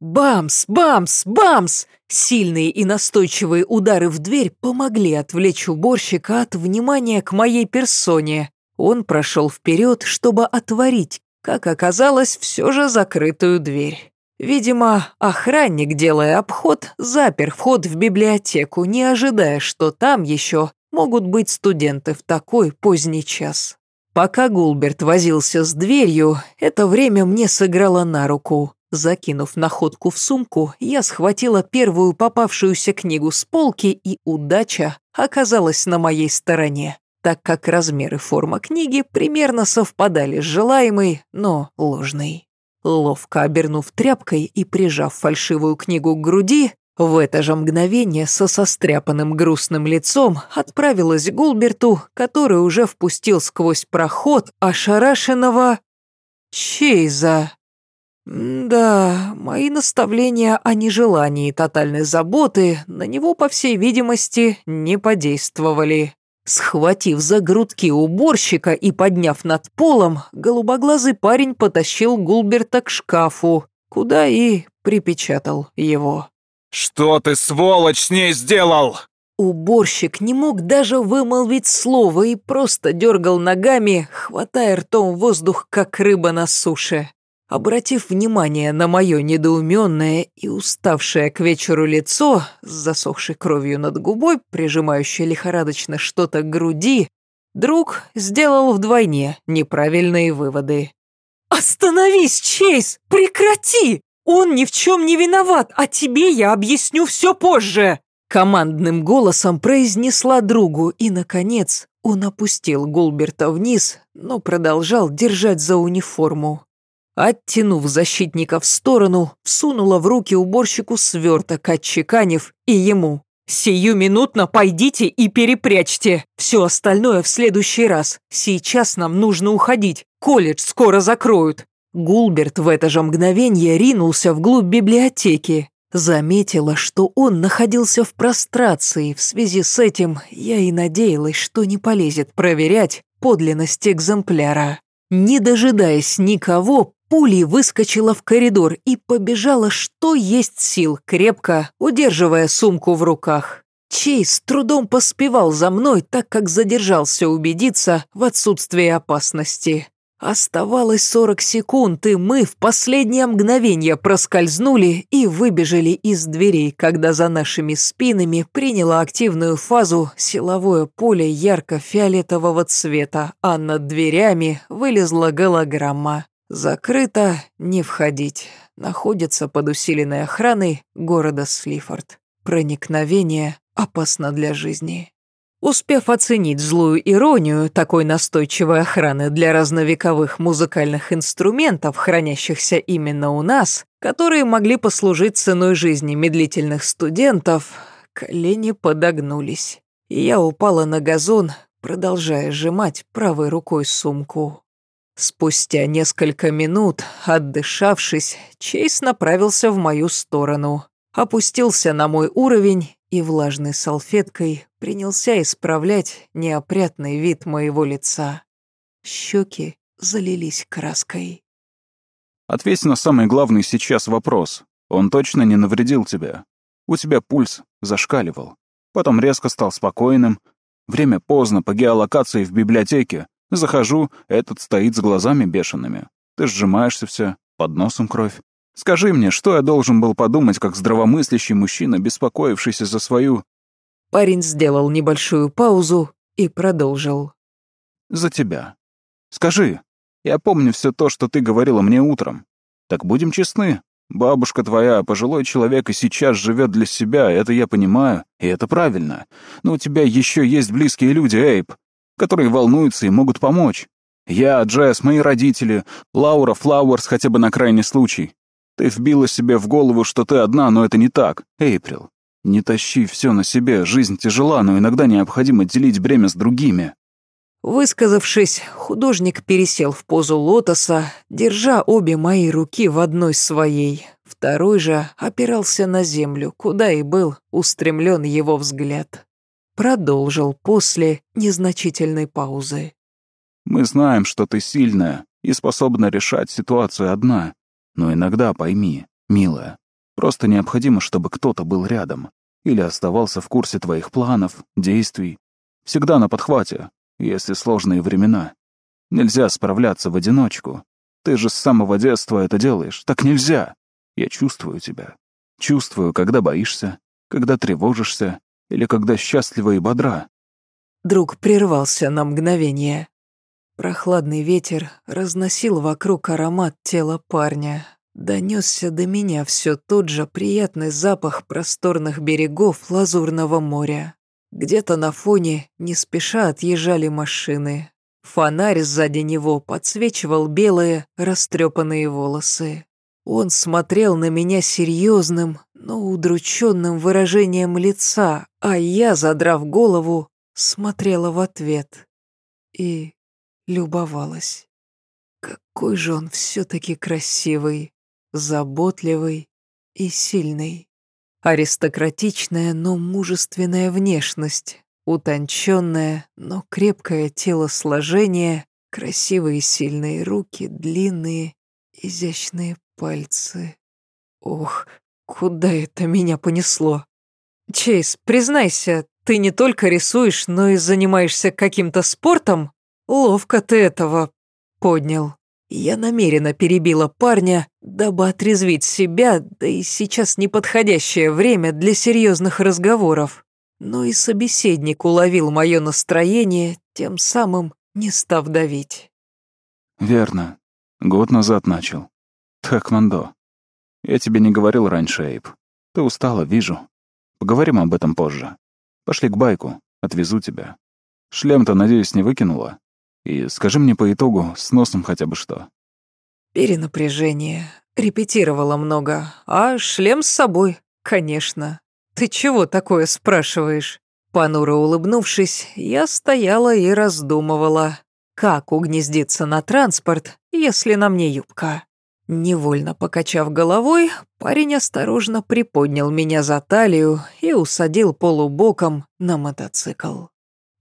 A: Бамс, бамс, бамс! Сильные и настойчивые удары в дверь помогли отвлечь уборщика от внимания к моей персоне. Он прошел вперед, чтобы отворить, как оказалось, все же закрытую дверь. Видимо, охранник, делая обход, запер вход в библиотеку, не ожидая, что там еще могут быть студенты в такой поздний час. Пока Гулберт возился с дверью, это время мне сыграло на руку. Закинув находку в сумку, я схватила первую попавшуюся книгу с полки, и удача оказалась на моей стороне так как размер и форма книги примерно совпадали с желаемой, но ложной. Ловко обернув тряпкой и прижав фальшивую книгу к груди, в это же мгновение со состряпанным грустным лицом отправилась к Гулберту, который уже впустил сквозь проход ошарашенного Чейза. Да, мои наставления о нежелании тотальной заботы на него, по всей видимости, не подействовали. Схватив за грудки уборщика и подняв над полом, голубоглазый парень потащил Гулберта к шкафу, куда и припечатал его.
E: «Что ты, сволочь, с ней сделал?»
A: Уборщик не мог даже вымолвить слово и просто дергал ногами, хватая ртом воздух, как рыба на суше. Обратив внимание на мое недоуменное и уставшее к вечеру лицо с засохшей кровью над губой, прижимающее лихорадочно что-то к груди, друг сделал вдвойне неправильные выводы. «Остановись, Чейз! Прекрати! Он ни в чем не виноват, а тебе я объясню все позже!» Командным голосом произнесла другу, и, наконец, он опустил Гулберта вниз, но продолжал держать за униформу. Оттянув защитника в сторону, всунула в руки уборщику сверток, отчеканив и ему. «Сию минутно пойдите и перепрячьте. Все остальное в следующий раз. Сейчас нам нужно уходить. Колледж скоро закроют». Гулберт в это же мгновение ринулся вглубь библиотеки. Заметила, что он находился в прострации. В связи с этим я и надеялась, что не полезет проверять подлинность экземпляра. Не дожидаясь никого, пулей выскочила в коридор и побежала, что есть сил, крепко удерживая сумку в руках. Чей с трудом поспевал за мной, так как задержался убедиться в отсутствии опасности. Оставалось сорок секунд, и мы в последнее мгновение проскользнули и выбежали из дверей, когда за нашими спинами приняло активную фазу силовое поле ярко-фиолетового цвета, а над дверями вылезла голограмма. Закрыто, не входить. Находится под усиленной охраной города Слифорд. Проникновение опасно для жизни. Успев оценить злую иронию такой настойчивой охраны для разновековых музыкальных инструментов, хранящихся именно у нас, которые могли послужить ценой жизни медлительных студентов, колени подогнулись. И я упала на газон, продолжая сжимать правой рукой сумку. Спустя несколько минут, отдышавшись, Чейз направился в мою сторону, опустился на мой уровень и влажной салфеткой принялся исправлять неопрятный вид моего лица. Щеки залились краской.
E: Ответь на самый главный сейчас вопрос. Он точно не навредил тебе? У тебя пульс зашкаливал. Потом резко стал спокойным. Время поздно, по геолокации в библиотеке. Захожу, этот стоит с глазами бешеными. Ты сжимаешься вся, под носом кровь. Скажи мне, что я должен был подумать, как здравомыслящий мужчина, беспокоившийся за свою...
A: Парень сделал небольшую паузу и продолжил.
E: За тебя. Скажи, я помню все то, что ты говорила мне утром. Так будем честны. Бабушка твоя, пожилой человек, и сейчас живет для себя, это я понимаю, и это правильно. Но у тебя еще есть близкие люди, Эйп которые волнуются и могут помочь. Я, Джесс, мои родители, Лаура Флауэрс хотя бы на крайний случай. Ты вбила себе в голову, что ты одна, но это не так. Эйприл, не тащи все на себе, жизнь тяжела, но иногда необходимо делить бремя с другими.
A: Высказавшись, художник пересел в позу лотоса, держа обе мои руки в одной своей. Второй же опирался на землю, куда и был устремлен его взгляд продолжил после незначительной паузы.
E: «Мы знаем, что ты сильная и способна решать ситуацию одна, но иногда пойми, милая, просто необходимо, чтобы кто-то был рядом или оставался в курсе твоих планов, действий, всегда на подхвате, если сложные времена. Нельзя справляться в одиночку. Ты же с самого детства это делаешь. Так нельзя. Я чувствую тебя. Чувствую, когда боишься, когда тревожишься, или когда счастлива и бодра?»
A: Друг прервался на мгновение. Прохладный ветер разносил вокруг аромат тела парня. Донесся до меня все тот же приятный запах просторных берегов Лазурного моря. Где-то на фоне не спеша отъезжали машины. Фонарь сзади него подсвечивал белые, растрепанные волосы. Он смотрел на меня серьезным, но удрученным выражением лица, а я, задрав голову, смотрела в ответ и любовалась. Какой же он все-таки красивый, заботливый и сильный. Аристократичная, но мужественная внешность, утонченное, но крепкое телосложение, красивые сильные руки, длинные, изящные пальцы. Ох, куда это меня понесло? Чейз, признайся, ты не только рисуешь, но и занимаешься каким-то спортом? Ловко ты этого поднял. Я намеренно перебила парня, дабы отрезвить себя, да и сейчас неподходящее время для серьезных разговоров. Но и собеседник уловил мое настроение, тем самым не став давить.
E: Верно. Год назад начал. Так. Я тебе не говорил раньше, Эйб. Ты устала, вижу. Поговорим об этом позже. Пошли к байку, отвезу тебя. Шлем-то, надеюсь, не выкинула? И скажи мне по итогу, с носом хотя бы что.
A: Перенапряжение. Репетировала много. А шлем с собой, конечно. Ты чего такое спрашиваешь? Понуро улыбнувшись, я стояла и раздумывала, как угнездиться на транспорт, если на мне юбка. Невольно покачав головой, парень осторожно приподнял меня за талию и усадил полубоком на мотоцикл.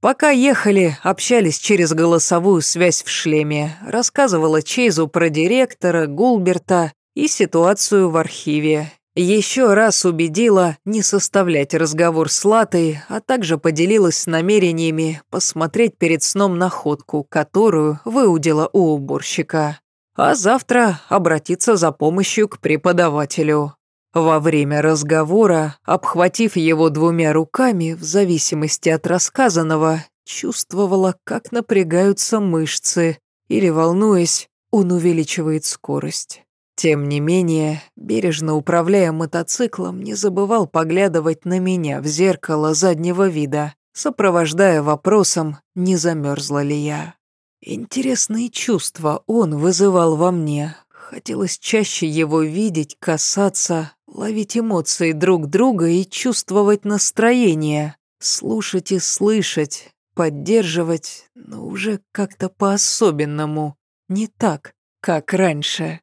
A: Пока ехали, общались через голосовую связь в шлеме, рассказывала Чейзу про директора, Гулберта и ситуацию в архиве. Еще раз убедила не составлять разговор с Латой, а также поделилась намерениями посмотреть перед сном находку, которую выудила у уборщика а завтра обратиться за помощью к преподавателю. Во время разговора, обхватив его двумя руками, в зависимости от рассказанного, чувствовала, как напрягаются мышцы, или, волнуясь, он увеличивает скорость. Тем не менее, бережно управляя мотоциклом, не забывал поглядывать на меня в зеркало заднего вида, сопровождая вопросом, не замерзла ли я. Интересные чувства он вызывал во мне. Хотелось чаще его видеть, касаться, ловить эмоции друг друга и чувствовать настроение, слушать и слышать, поддерживать, но уже как-то по-особенному, не так, как раньше.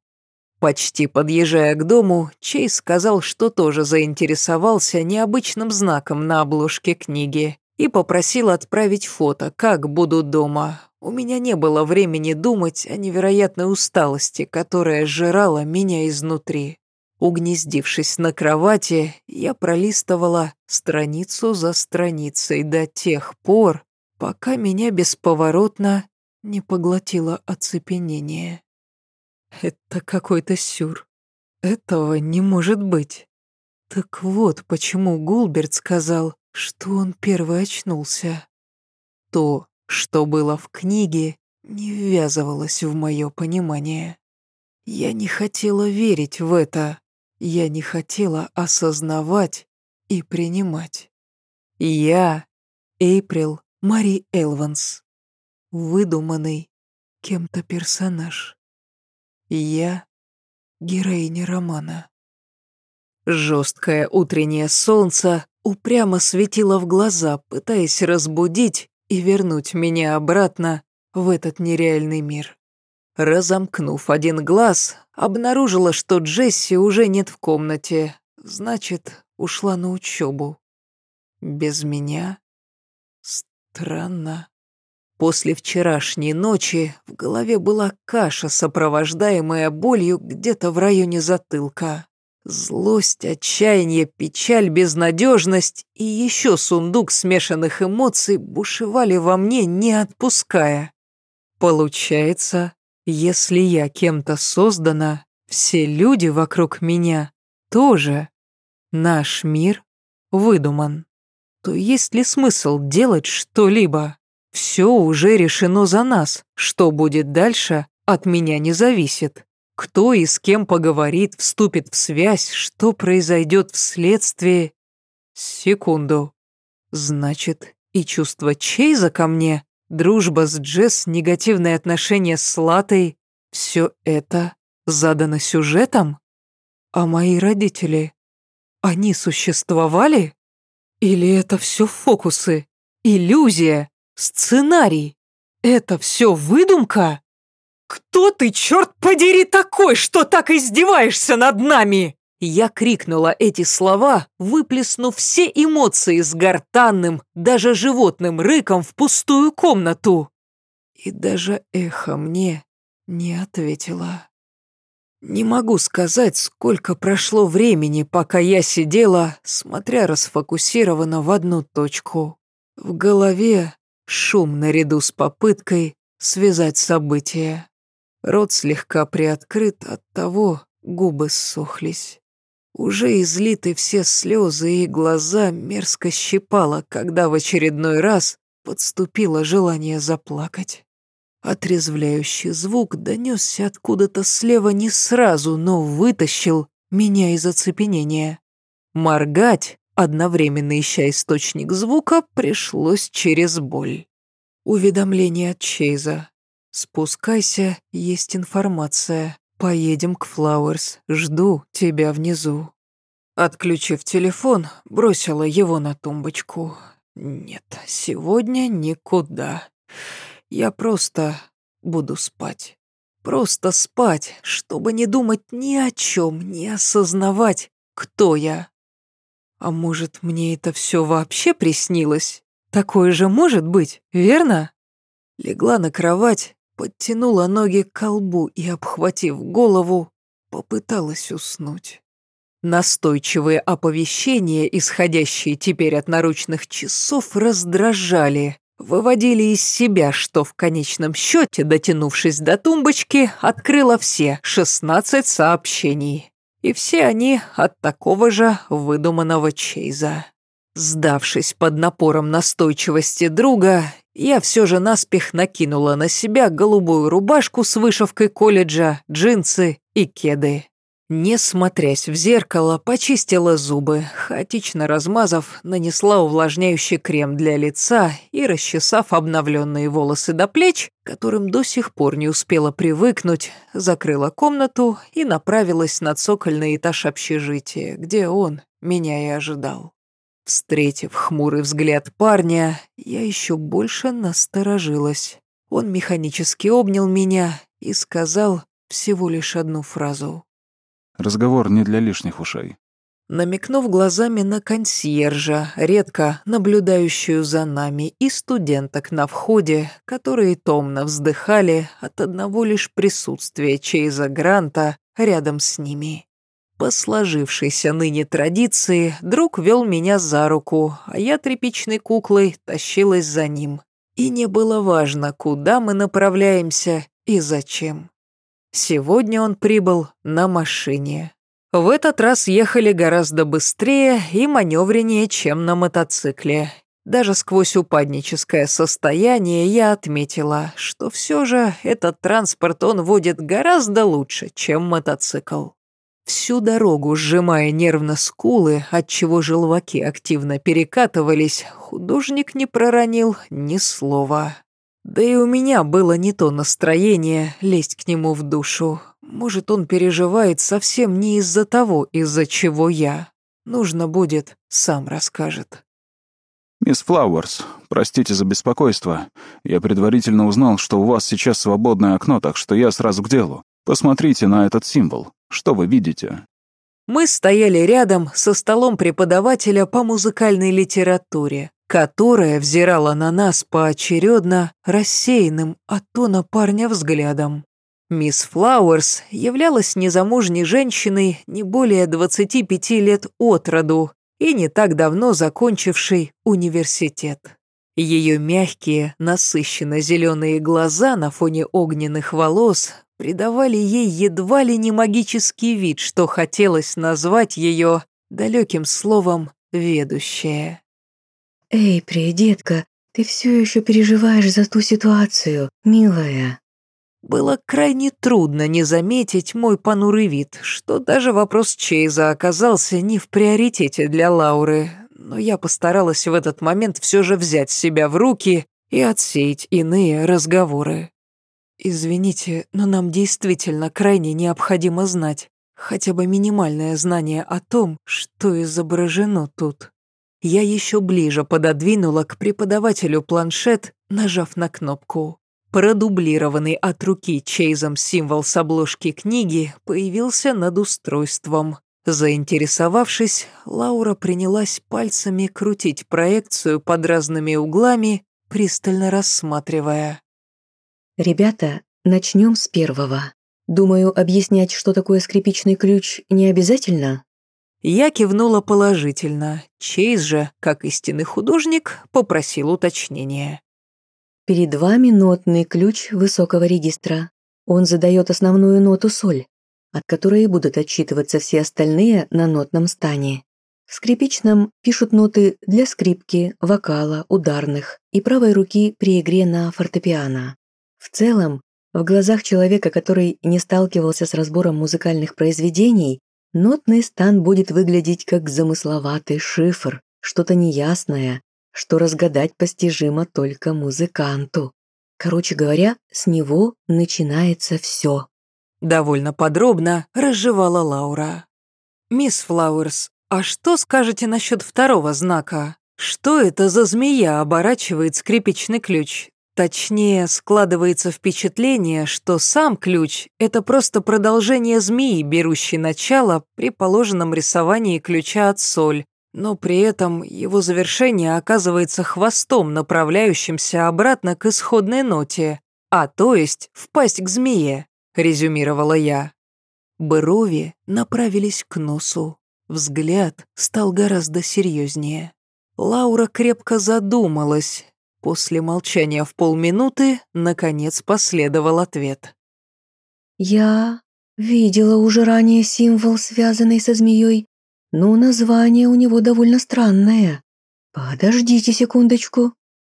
A: Почти подъезжая к дому, Чей сказал, что тоже заинтересовался необычным знаком на обложке книги и попросил отправить фото, как буду дома. У меня не было времени думать о невероятной усталости, которая сжирала меня изнутри. Угнездившись на кровати, я пролистывала страницу за страницей до тех пор, пока меня бесповоротно не поглотило оцепенение. Это какой-то сюр. Этого не может быть. Так вот, почему Гулберт сказал, что он первый очнулся. То, что было в книге, не ввязывалось в мое понимание. Я не хотела верить в это. Я не хотела осознавать и принимать. Я, Эйприл Мари Элванс, выдуманный кем-то персонаж. Я героиня романа. Жесткое утреннее солнце упрямо светило в глаза, пытаясь разбудить и вернуть меня обратно в этот нереальный мир. Разомкнув один глаз, обнаружила, что Джесси уже нет в комнате, значит, ушла на учебу. Без меня? Странно. После вчерашней ночи в голове была каша, сопровождаемая болью где-то в районе затылка. Злость, отчаяние, печаль, безнадежность и еще сундук смешанных эмоций бушевали во мне, не отпуская. Получается, если я кем-то создана, все люди вокруг меня тоже. Наш мир выдуман. То есть ли смысл делать что-либо? Все уже решено за нас. Что будет дальше, от меня не зависит. Кто и с кем поговорит, вступит в связь, что произойдет вследствие... Секунду. Значит, и чувство Чейза ко мне, дружба с Джесс, негативные отношения с Латой — все это задано сюжетом? А мои родители, они существовали? Или это все фокусы, иллюзия, сценарий? Это все выдумка? «Кто ты, черт подери, такой, что так издеваешься над нами?» Я крикнула эти слова, выплеснув все эмоции с гортанным, даже животным рыком в пустую комнату. И даже эхо мне не ответило. Не могу сказать, сколько прошло времени, пока я сидела, смотря расфокусированно в одну точку. В голове шум наряду с попыткой связать события. Рот слегка приоткрыт, от того губы ссохлись. Уже излиты все слезы и глаза мерзко щипало, когда в очередной раз подступило желание заплакать. Отрезвляющий звук донесся откуда-то слева не сразу, но вытащил меня из оцепенения. Моргать, одновременно ища источник звука, пришлось через боль. Уведомление от Чейза. «Спускайся, есть информация. Поедем к Флауэрс. Жду тебя внизу». Отключив телефон, бросила его на тумбочку. «Нет, сегодня никуда. Я просто буду спать. Просто спать, чтобы не думать ни о чем, не осознавать, кто я. А может, мне это все вообще приснилось? Такое же может быть, верно? Легла на кровать, подтянула ноги к колбу и, обхватив голову, попыталась уснуть. Настойчивые оповещения, исходящие теперь от наручных часов, раздражали, выводили из себя, что в конечном счете, дотянувшись до тумбочки, открыла все 16 сообщений. И все они от такого же выдуманного Чейза. Сдавшись под напором настойчивости друга, я все же наспех накинула на себя голубую рубашку с вышивкой колледжа, джинсы и кеды. Не смотрясь в зеркало, почистила зубы, хаотично размазав, нанесла увлажняющий крем для лица и, расчесав обновленные волосы до плеч, которым до сих пор не успела привыкнуть, закрыла комнату и направилась на цокольный этаж общежития, где он меня и ожидал. Встретив хмурый взгляд парня, я еще больше насторожилась. Он механически обнял меня и сказал всего лишь одну фразу.
E: Разговор не для лишних ушей.
A: Намекнув глазами на консьержа, редко наблюдающую за нами, и студенток на входе, которые томно вздыхали от одного лишь присутствия Чейза Гранта рядом с ними. По сложившейся ныне традиции, друг вел меня за руку, а я тряпичной куклой тащилась за ним. И не было важно, куда мы направляемся и зачем. Сегодня он прибыл на машине. В этот раз ехали гораздо быстрее и маневреннее, чем на мотоцикле. Даже сквозь упадническое состояние я отметила, что все же этот транспорт он водит гораздо лучше, чем мотоцикл. Всю дорогу, сжимая нервно скулы, отчего желваки активно перекатывались, художник не проронил ни слова. Да и у меня было не то настроение лезть к нему в душу. Может, он переживает совсем не из-за того, из-за чего я. Нужно будет, сам расскажет.
E: «Мисс Флауэрс, простите за беспокойство. Я предварительно узнал, что у вас сейчас свободное окно, так что я сразу к делу. Посмотрите на этот символ. Что вы видите?»
A: Мы стояли рядом со столом преподавателя по музыкальной литературе которая взирала на нас поочередно рассеянным от тона парня взглядом. Мисс Флауэрс являлась незамужней женщиной не более 25 лет от роду и не так давно закончившей университет. Ее мягкие, насыщенно зеленые глаза на фоне огненных волос придавали ей едва ли не магический вид, что хотелось назвать ее далеким словом «ведущая».
C: «Эй, при, детка, ты все еще переживаешь за ту ситуацию, милая».
A: Было крайне трудно не заметить мой понурый вид, что даже вопрос Чейза оказался не в приоритете для Лауры, но я постаралась в этот момент все же взять себя в руки и отсеять иные разговоры. «Извините, но нам действительно крайне необходимо знать хотя бы минимальное знание о том, что изображено тут». Я еще ближе пододвинула к преподавателю планшет, нажав на кнопку. Продублированный от руки Чейзом символ с обложки книги появился над устройством. Заинтересовавшись, Лаура принялась пальцами крутить проекцию под разными углами, пристально рассматривая.
C: «Ребята, начнем с первого. Думаю, объяснять, что такое скрипичный ключ, не обязательно?»
A: Я кивнула положительно. Чейз же, как истинный художник, попросил уточнения.
C: Перед вами нотный ключ высокого регистра. Он задает основную ноту соль, от которой будут отчитываться все остальные на нотном стане. В скрипичном пишут ноты для скрипки, вокала, ударных и правой руки при игре на фортепиано. В целом, в глазах человека, который не сталкивался с разбором музыкальных произведений, нотный стан будет выглядеть как замысловатый шифр, что-то неясное, что разгадать постижимо только музыканту. Короче говоря, с него начинается все.
A: Довольно подробно разжевала Лаура. «Мисс Флауэрс, а что скажете насчет второго знака? Что это за змея оборачивает скрипичный ключ? Точнее, складывается впечатление, что сам ключ — это просто продолжение змеи, берущей начало при положенном рисовании ключа от соль, но при этом его завершение оказывается хвостом, направляющимся обратно к исходной ноте, а то есть впасть к змее, резюмировала я. Брови направились к носу. Взгляд стал гораздо серьезнее. Лаура крепко задумалась. После молчания в полминуты, наконец, последовал ответ.
C: «Я видела уже ранее символ, связанный со змеей, но название у него довольно странное. Подождите секундочку».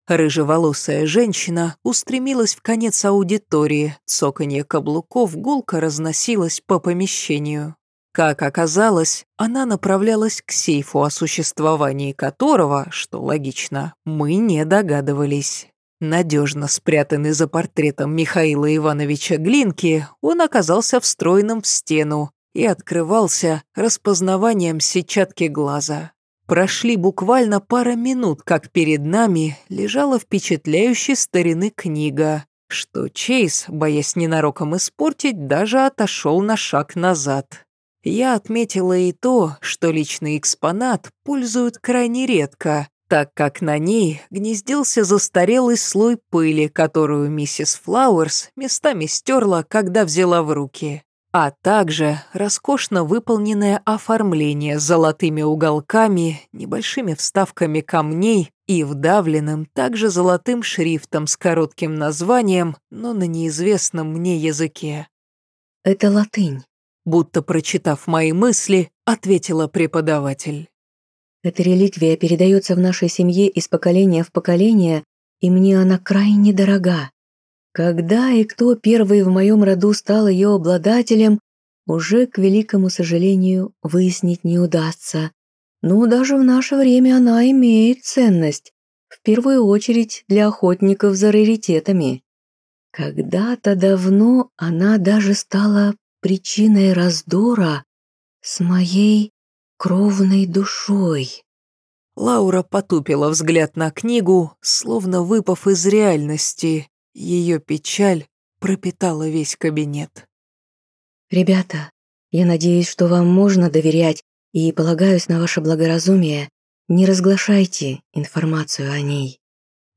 A: Рыжеволосая женщина устремилась в конец аудитории, цоканье каблуков гулко разносилось по помещению. Как оказалось, она направлялась к сейфу, о существовании которого, что логично, мы не догадывались. Надежно спрятанный за портретом Михаила Ивановича Глинки, он оказался встроенным в стену и открывался распознаванием сетчатки глаза. Прошли буквально пара минут, как перед нами лежала впечатляющая старины книга, что Чейз, боясь ненароком испортить, даже отошел на шаг назад. Я отметила и то, что личный экспонат пользуют крайне редко, так как на ней гнездился застарелый слой пыли, которую миссис Флауэрс местами стерла, когда взяла в руки, а также роскошно выполненное оформление с золотыми уголками, небольшими вставками камней и вдавленным также золотым шрифтом с коротким названием, но на неизвестном мне языке.
C: «Это латынь»,
A: будто прочитав мои мысли, ответила преподаватель.
C: «Эта реликвия передается в нашей семье из поколения в поколение, и мне она крайне дорога. Когда и кто первый в моем роду стал ее обладателем, уже, к великому сожалению, выяснить не удастся. Но даже в наше время она имеет ценность, в первую очередь для охотников за раритетами. Когда-то давно она даже стала причиной раздора с моей кровной душой.
A: Лаура потупила взгляд на книгу, словно выпав из реальности. Ее печаль пропитала весь кабинет.
C: «Ребята, я надеюсь, что вам можно доверять и полагаюсь на ваше благоразумие. Не разглашайте информацию о ней».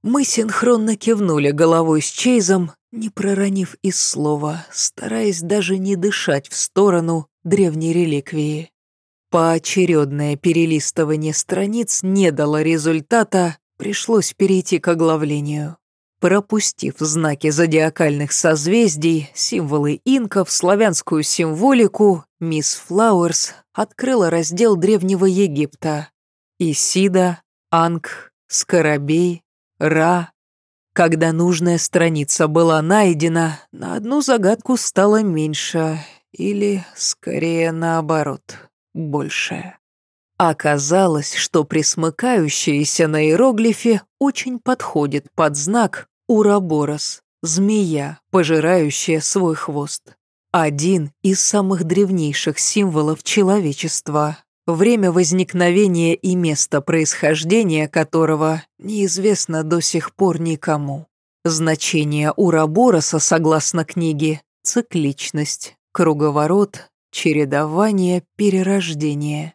A: Мы синхронно кивнули головой с Чейзом, не проронив и слова, стараясь даже не дышать в сторону древней реликвии. Поочередное перелистывание страниц не дало результата, пришлось перейти к оглавлению. Пропустив знаки зодиакальных созвездий, символы инков, славянскую символику, мисс Флауэрс открыла раздел Древнего Египта. Исида, Анг, Скоробей, Ра. Когда нужная страница была найдена, на одну загадку стало меньше, или, скорее, наоборот, больше. Оказалось, что присмыкающаяся на иероглифе очень подходит под знак Ураборос, змея, пожирающая свой хвост. Один из самых древнейших символов человечества время возникновения и место происхождения которого неизвестно до сих пор никому. Значение Урабороса, согласно книге, цикличность, круговорот, чередование, перерождение.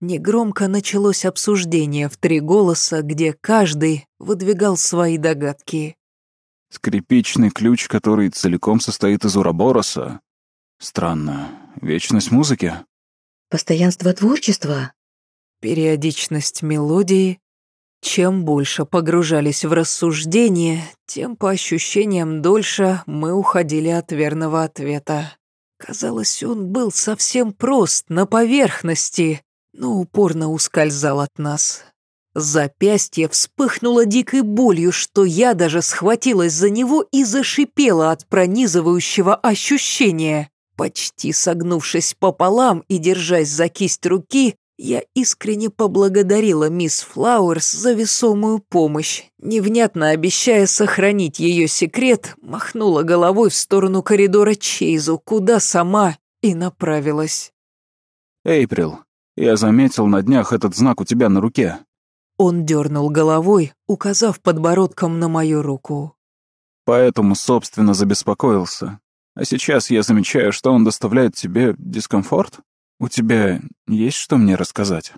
A: Негромко началось обсуждение в три голоса, где каждый выдвигал свои догадки.
E: Скрипичный ключ, который целиком состоит из Урабороса? Странно. Вечность музыки?
C: Постоянство творчества?
A: Периодичность мелодии. Чем больше погружались в рассуждение, тем по ощущениям дольше мы уходили от верного ответа. Казалось, он был совсем прост, на поверхности, но упорно ускользал от нас. Запястье вспыхнуло дикой болью, что я даже схватилась за него и зашипела от пронизывающего ощущения. Почти согнувшись пополам и держась за кисть руки, я искренне поблагодарила мисс Флауэрс за весомую помощь. Невнятно обещая сохранить ее секрет, махнула головой в сторону коридора Чейзу, куда сама и направилась.
E: «Эйприл, я заметил на днях этот знак у тебя на руке».
A: Он дернул головой, указав подбородком на мою руку.
E: Поэтому, собственно, забеспокоился. А сейчас я замечаю, что он доставляет тебе дискомфорт? У тебя есть что мне рассказать?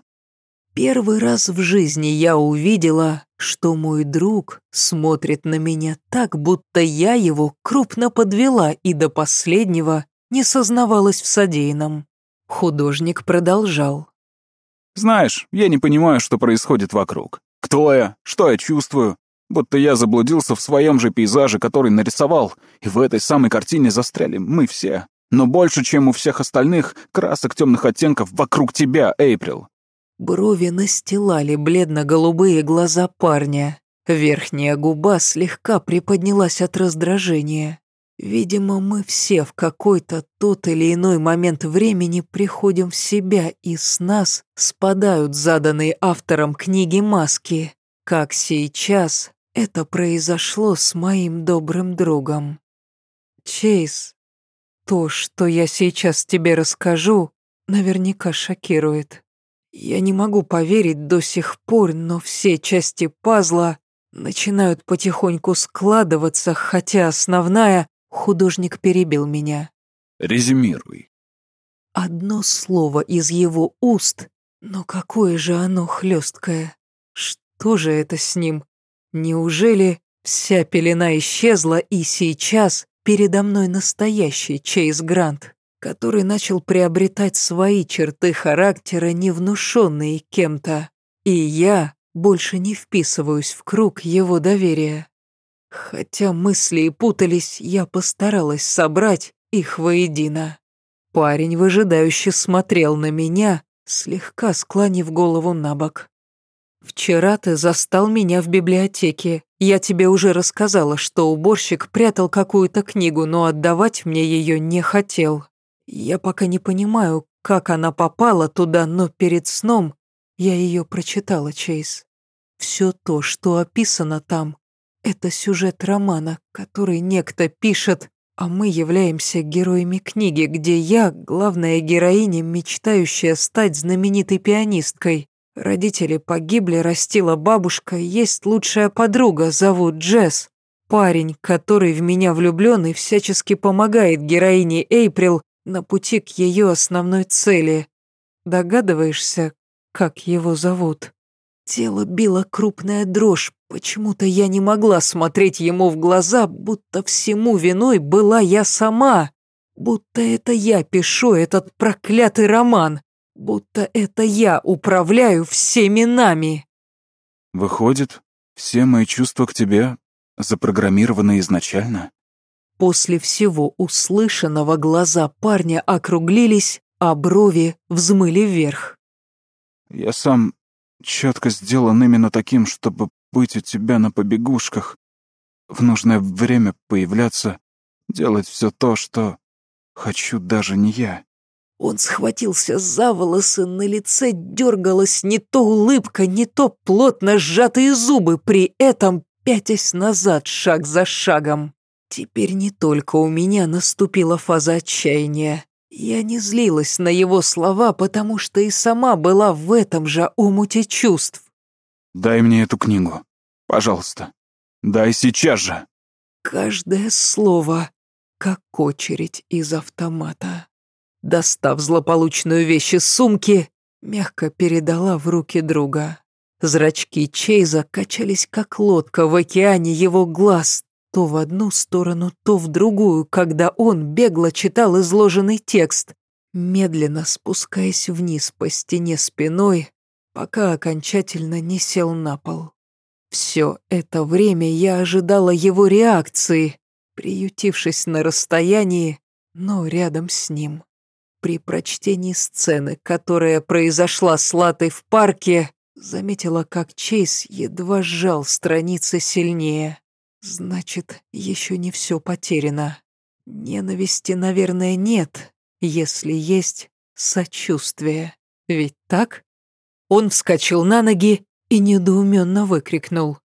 A: Первый раз в жизни я увидела, что мой друг смотрит на меня так, будто я его крупно подвела и до последнего не сознавалась в содеянном. Художник продолжал.
E: Знаешь, я не понимаю, что происходит вокруг. Кто я? Что я чувствую? Будто я заблудился в своем же пейзаже, который нарисовал, и в этой самой картине застряли мы все. Но больше, чем у всех остальных, красок темных оттенков вокруг тебя, Эйприл.
A: Брови настилали бледно-голубые глаза парня. Верхняя губа слегка приподнялась от раздражения. Видимо, мы все в какой-то тот или иной момент времени приходим в себя, и с нас спадают заданные автором книги маски, как сейчас это произошло с моим добрым другом. Чейз, то, что я сейчас тебе расскажу, наверняка шокирует. Я не могу поверить до сих пор, но все части пазла начинают потихоньку складываться, хотя основная Художник перебил меня.
E: «Резюмируй».
A: Одно слово из его уст, но какое же оно хлесткое. Что же это с ним? Неужели вся пелена исчезла, и сейчас передо мной настоящий Чейз Грант, который начал приобретать свои черты характера, не внушенные кем-то, и я больше не вписываюсь в круг его доверия. Хотя мысли и путались, я постаралась собрать их воедино. Парень выжидающе смотрел на меня, слегка склонив голову на бок. «Вчера ты застал меня в библиотеке. Я тебе уже рассказала, что уборщик прятал какую-то книгу, но отдавать мне ее не хотел. Я пока не понимаю, как она попала туда, но перед сном я ее прочитала, Чейз. Все то, что описано там, это сюжет романа, который некто пишет, а мы являемся героями книги, где я, главная героиня, мечтающая стать знаменитой пианисткой. Родители погибли, растила бабушка, есть лучшая подруга, зовут Джесс. Парень, который в меня влюблен и всячески помогает героине Эйприл на пути к ее основной цели. Догадываешься, как его зовут? Тело било крупная дрожь, почему-то я не могла смотреть ему в глаза, будто всему виной была я сама, будто это я пишу этот проклятый роман, будто это я управляю всеми нами.
E: Выходит, все мои чувства к тебе запрограммированы изначально?
A: После всего услышанного глаза парня округлились, а брови взмыли вверх.
E: Я сам четко сделан именно таким, чтобы быть у тебя на побегушках, в нужное время появляться, делать все то, что хочу даже не я.
A: Он схватился за волосы, на лице дергалась не то улыбка, не то плотно сжатые зубы, при этом пятясь назад шаг за шагом. Теперь не только у меня наступила фаза отчаяния. Я не злилась на его слова, потому что и сама была в этом же омуте чувств.
E: «Дай мне эту книгу. Пожалуйста. Дай сейчас же».
A: Каждое слово, как очередь из автомата. Достав злополучную вещь из сумки, мягко передала в руки друга. Зрачки Чейза качались, как лодка в океане его глаз, то в одну сторону, то в другую, когда он бегло читал изложенный текст, медленно спускаясь вниз по стене спиной, пока окончательно не сел на пол. Все это время я ожидала его реакции, приютившись на расстоянии, но рядом с ним. При прочтении сцены, которая произошла с Латой в парке, заметила, как Чейз едва сжал страницы сильнее. Значит, еще не все потеряно. Ненависти, наверное, нет, если есть сочувствие. Ведь так? Он вскочил на ноги и недоуменно выкрикнул.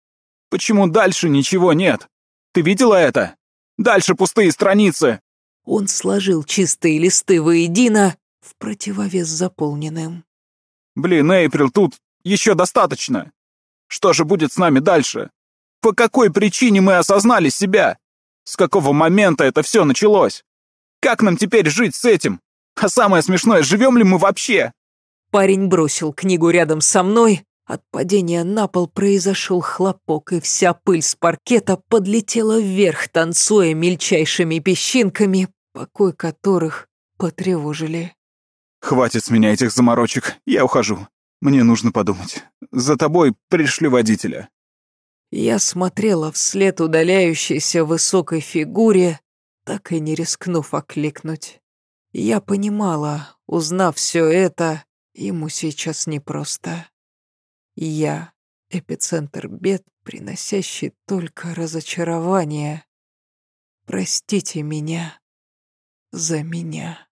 E: «Почему дальше ничего нет? Ты видела это? Дальше пустые страницы!»
A: Он сложил чистые листы воедино в противовес заполненным.
E: «Блин, Эйприл, тут еще достаточно. Что же будет с нами дальше? По какой причине мы осознали себя? С какого момента это все началось? Как нам теперь жить с этим? А самое смешное, живем ли мы вообще?»
A: Парень бросил книгу рядом со мной. От падения на пол произошел хлопок, и вся пыль с паркета подлетела вверх, танцуя мельчайшими песчинками, покой которых потревожили.
E: «Хватит с меня этих заморочек, я ухожу. Мне нужно подумать. За тобой пришли водителя».
A: Я смотрела вслед удаляющейся высокой фигуре, так и не рискнув окликнуть. Я понимала, узнав все это, ему сейчас непросто. Я — эпицентр бед, приносящий только разочарование. Простите меня за меня.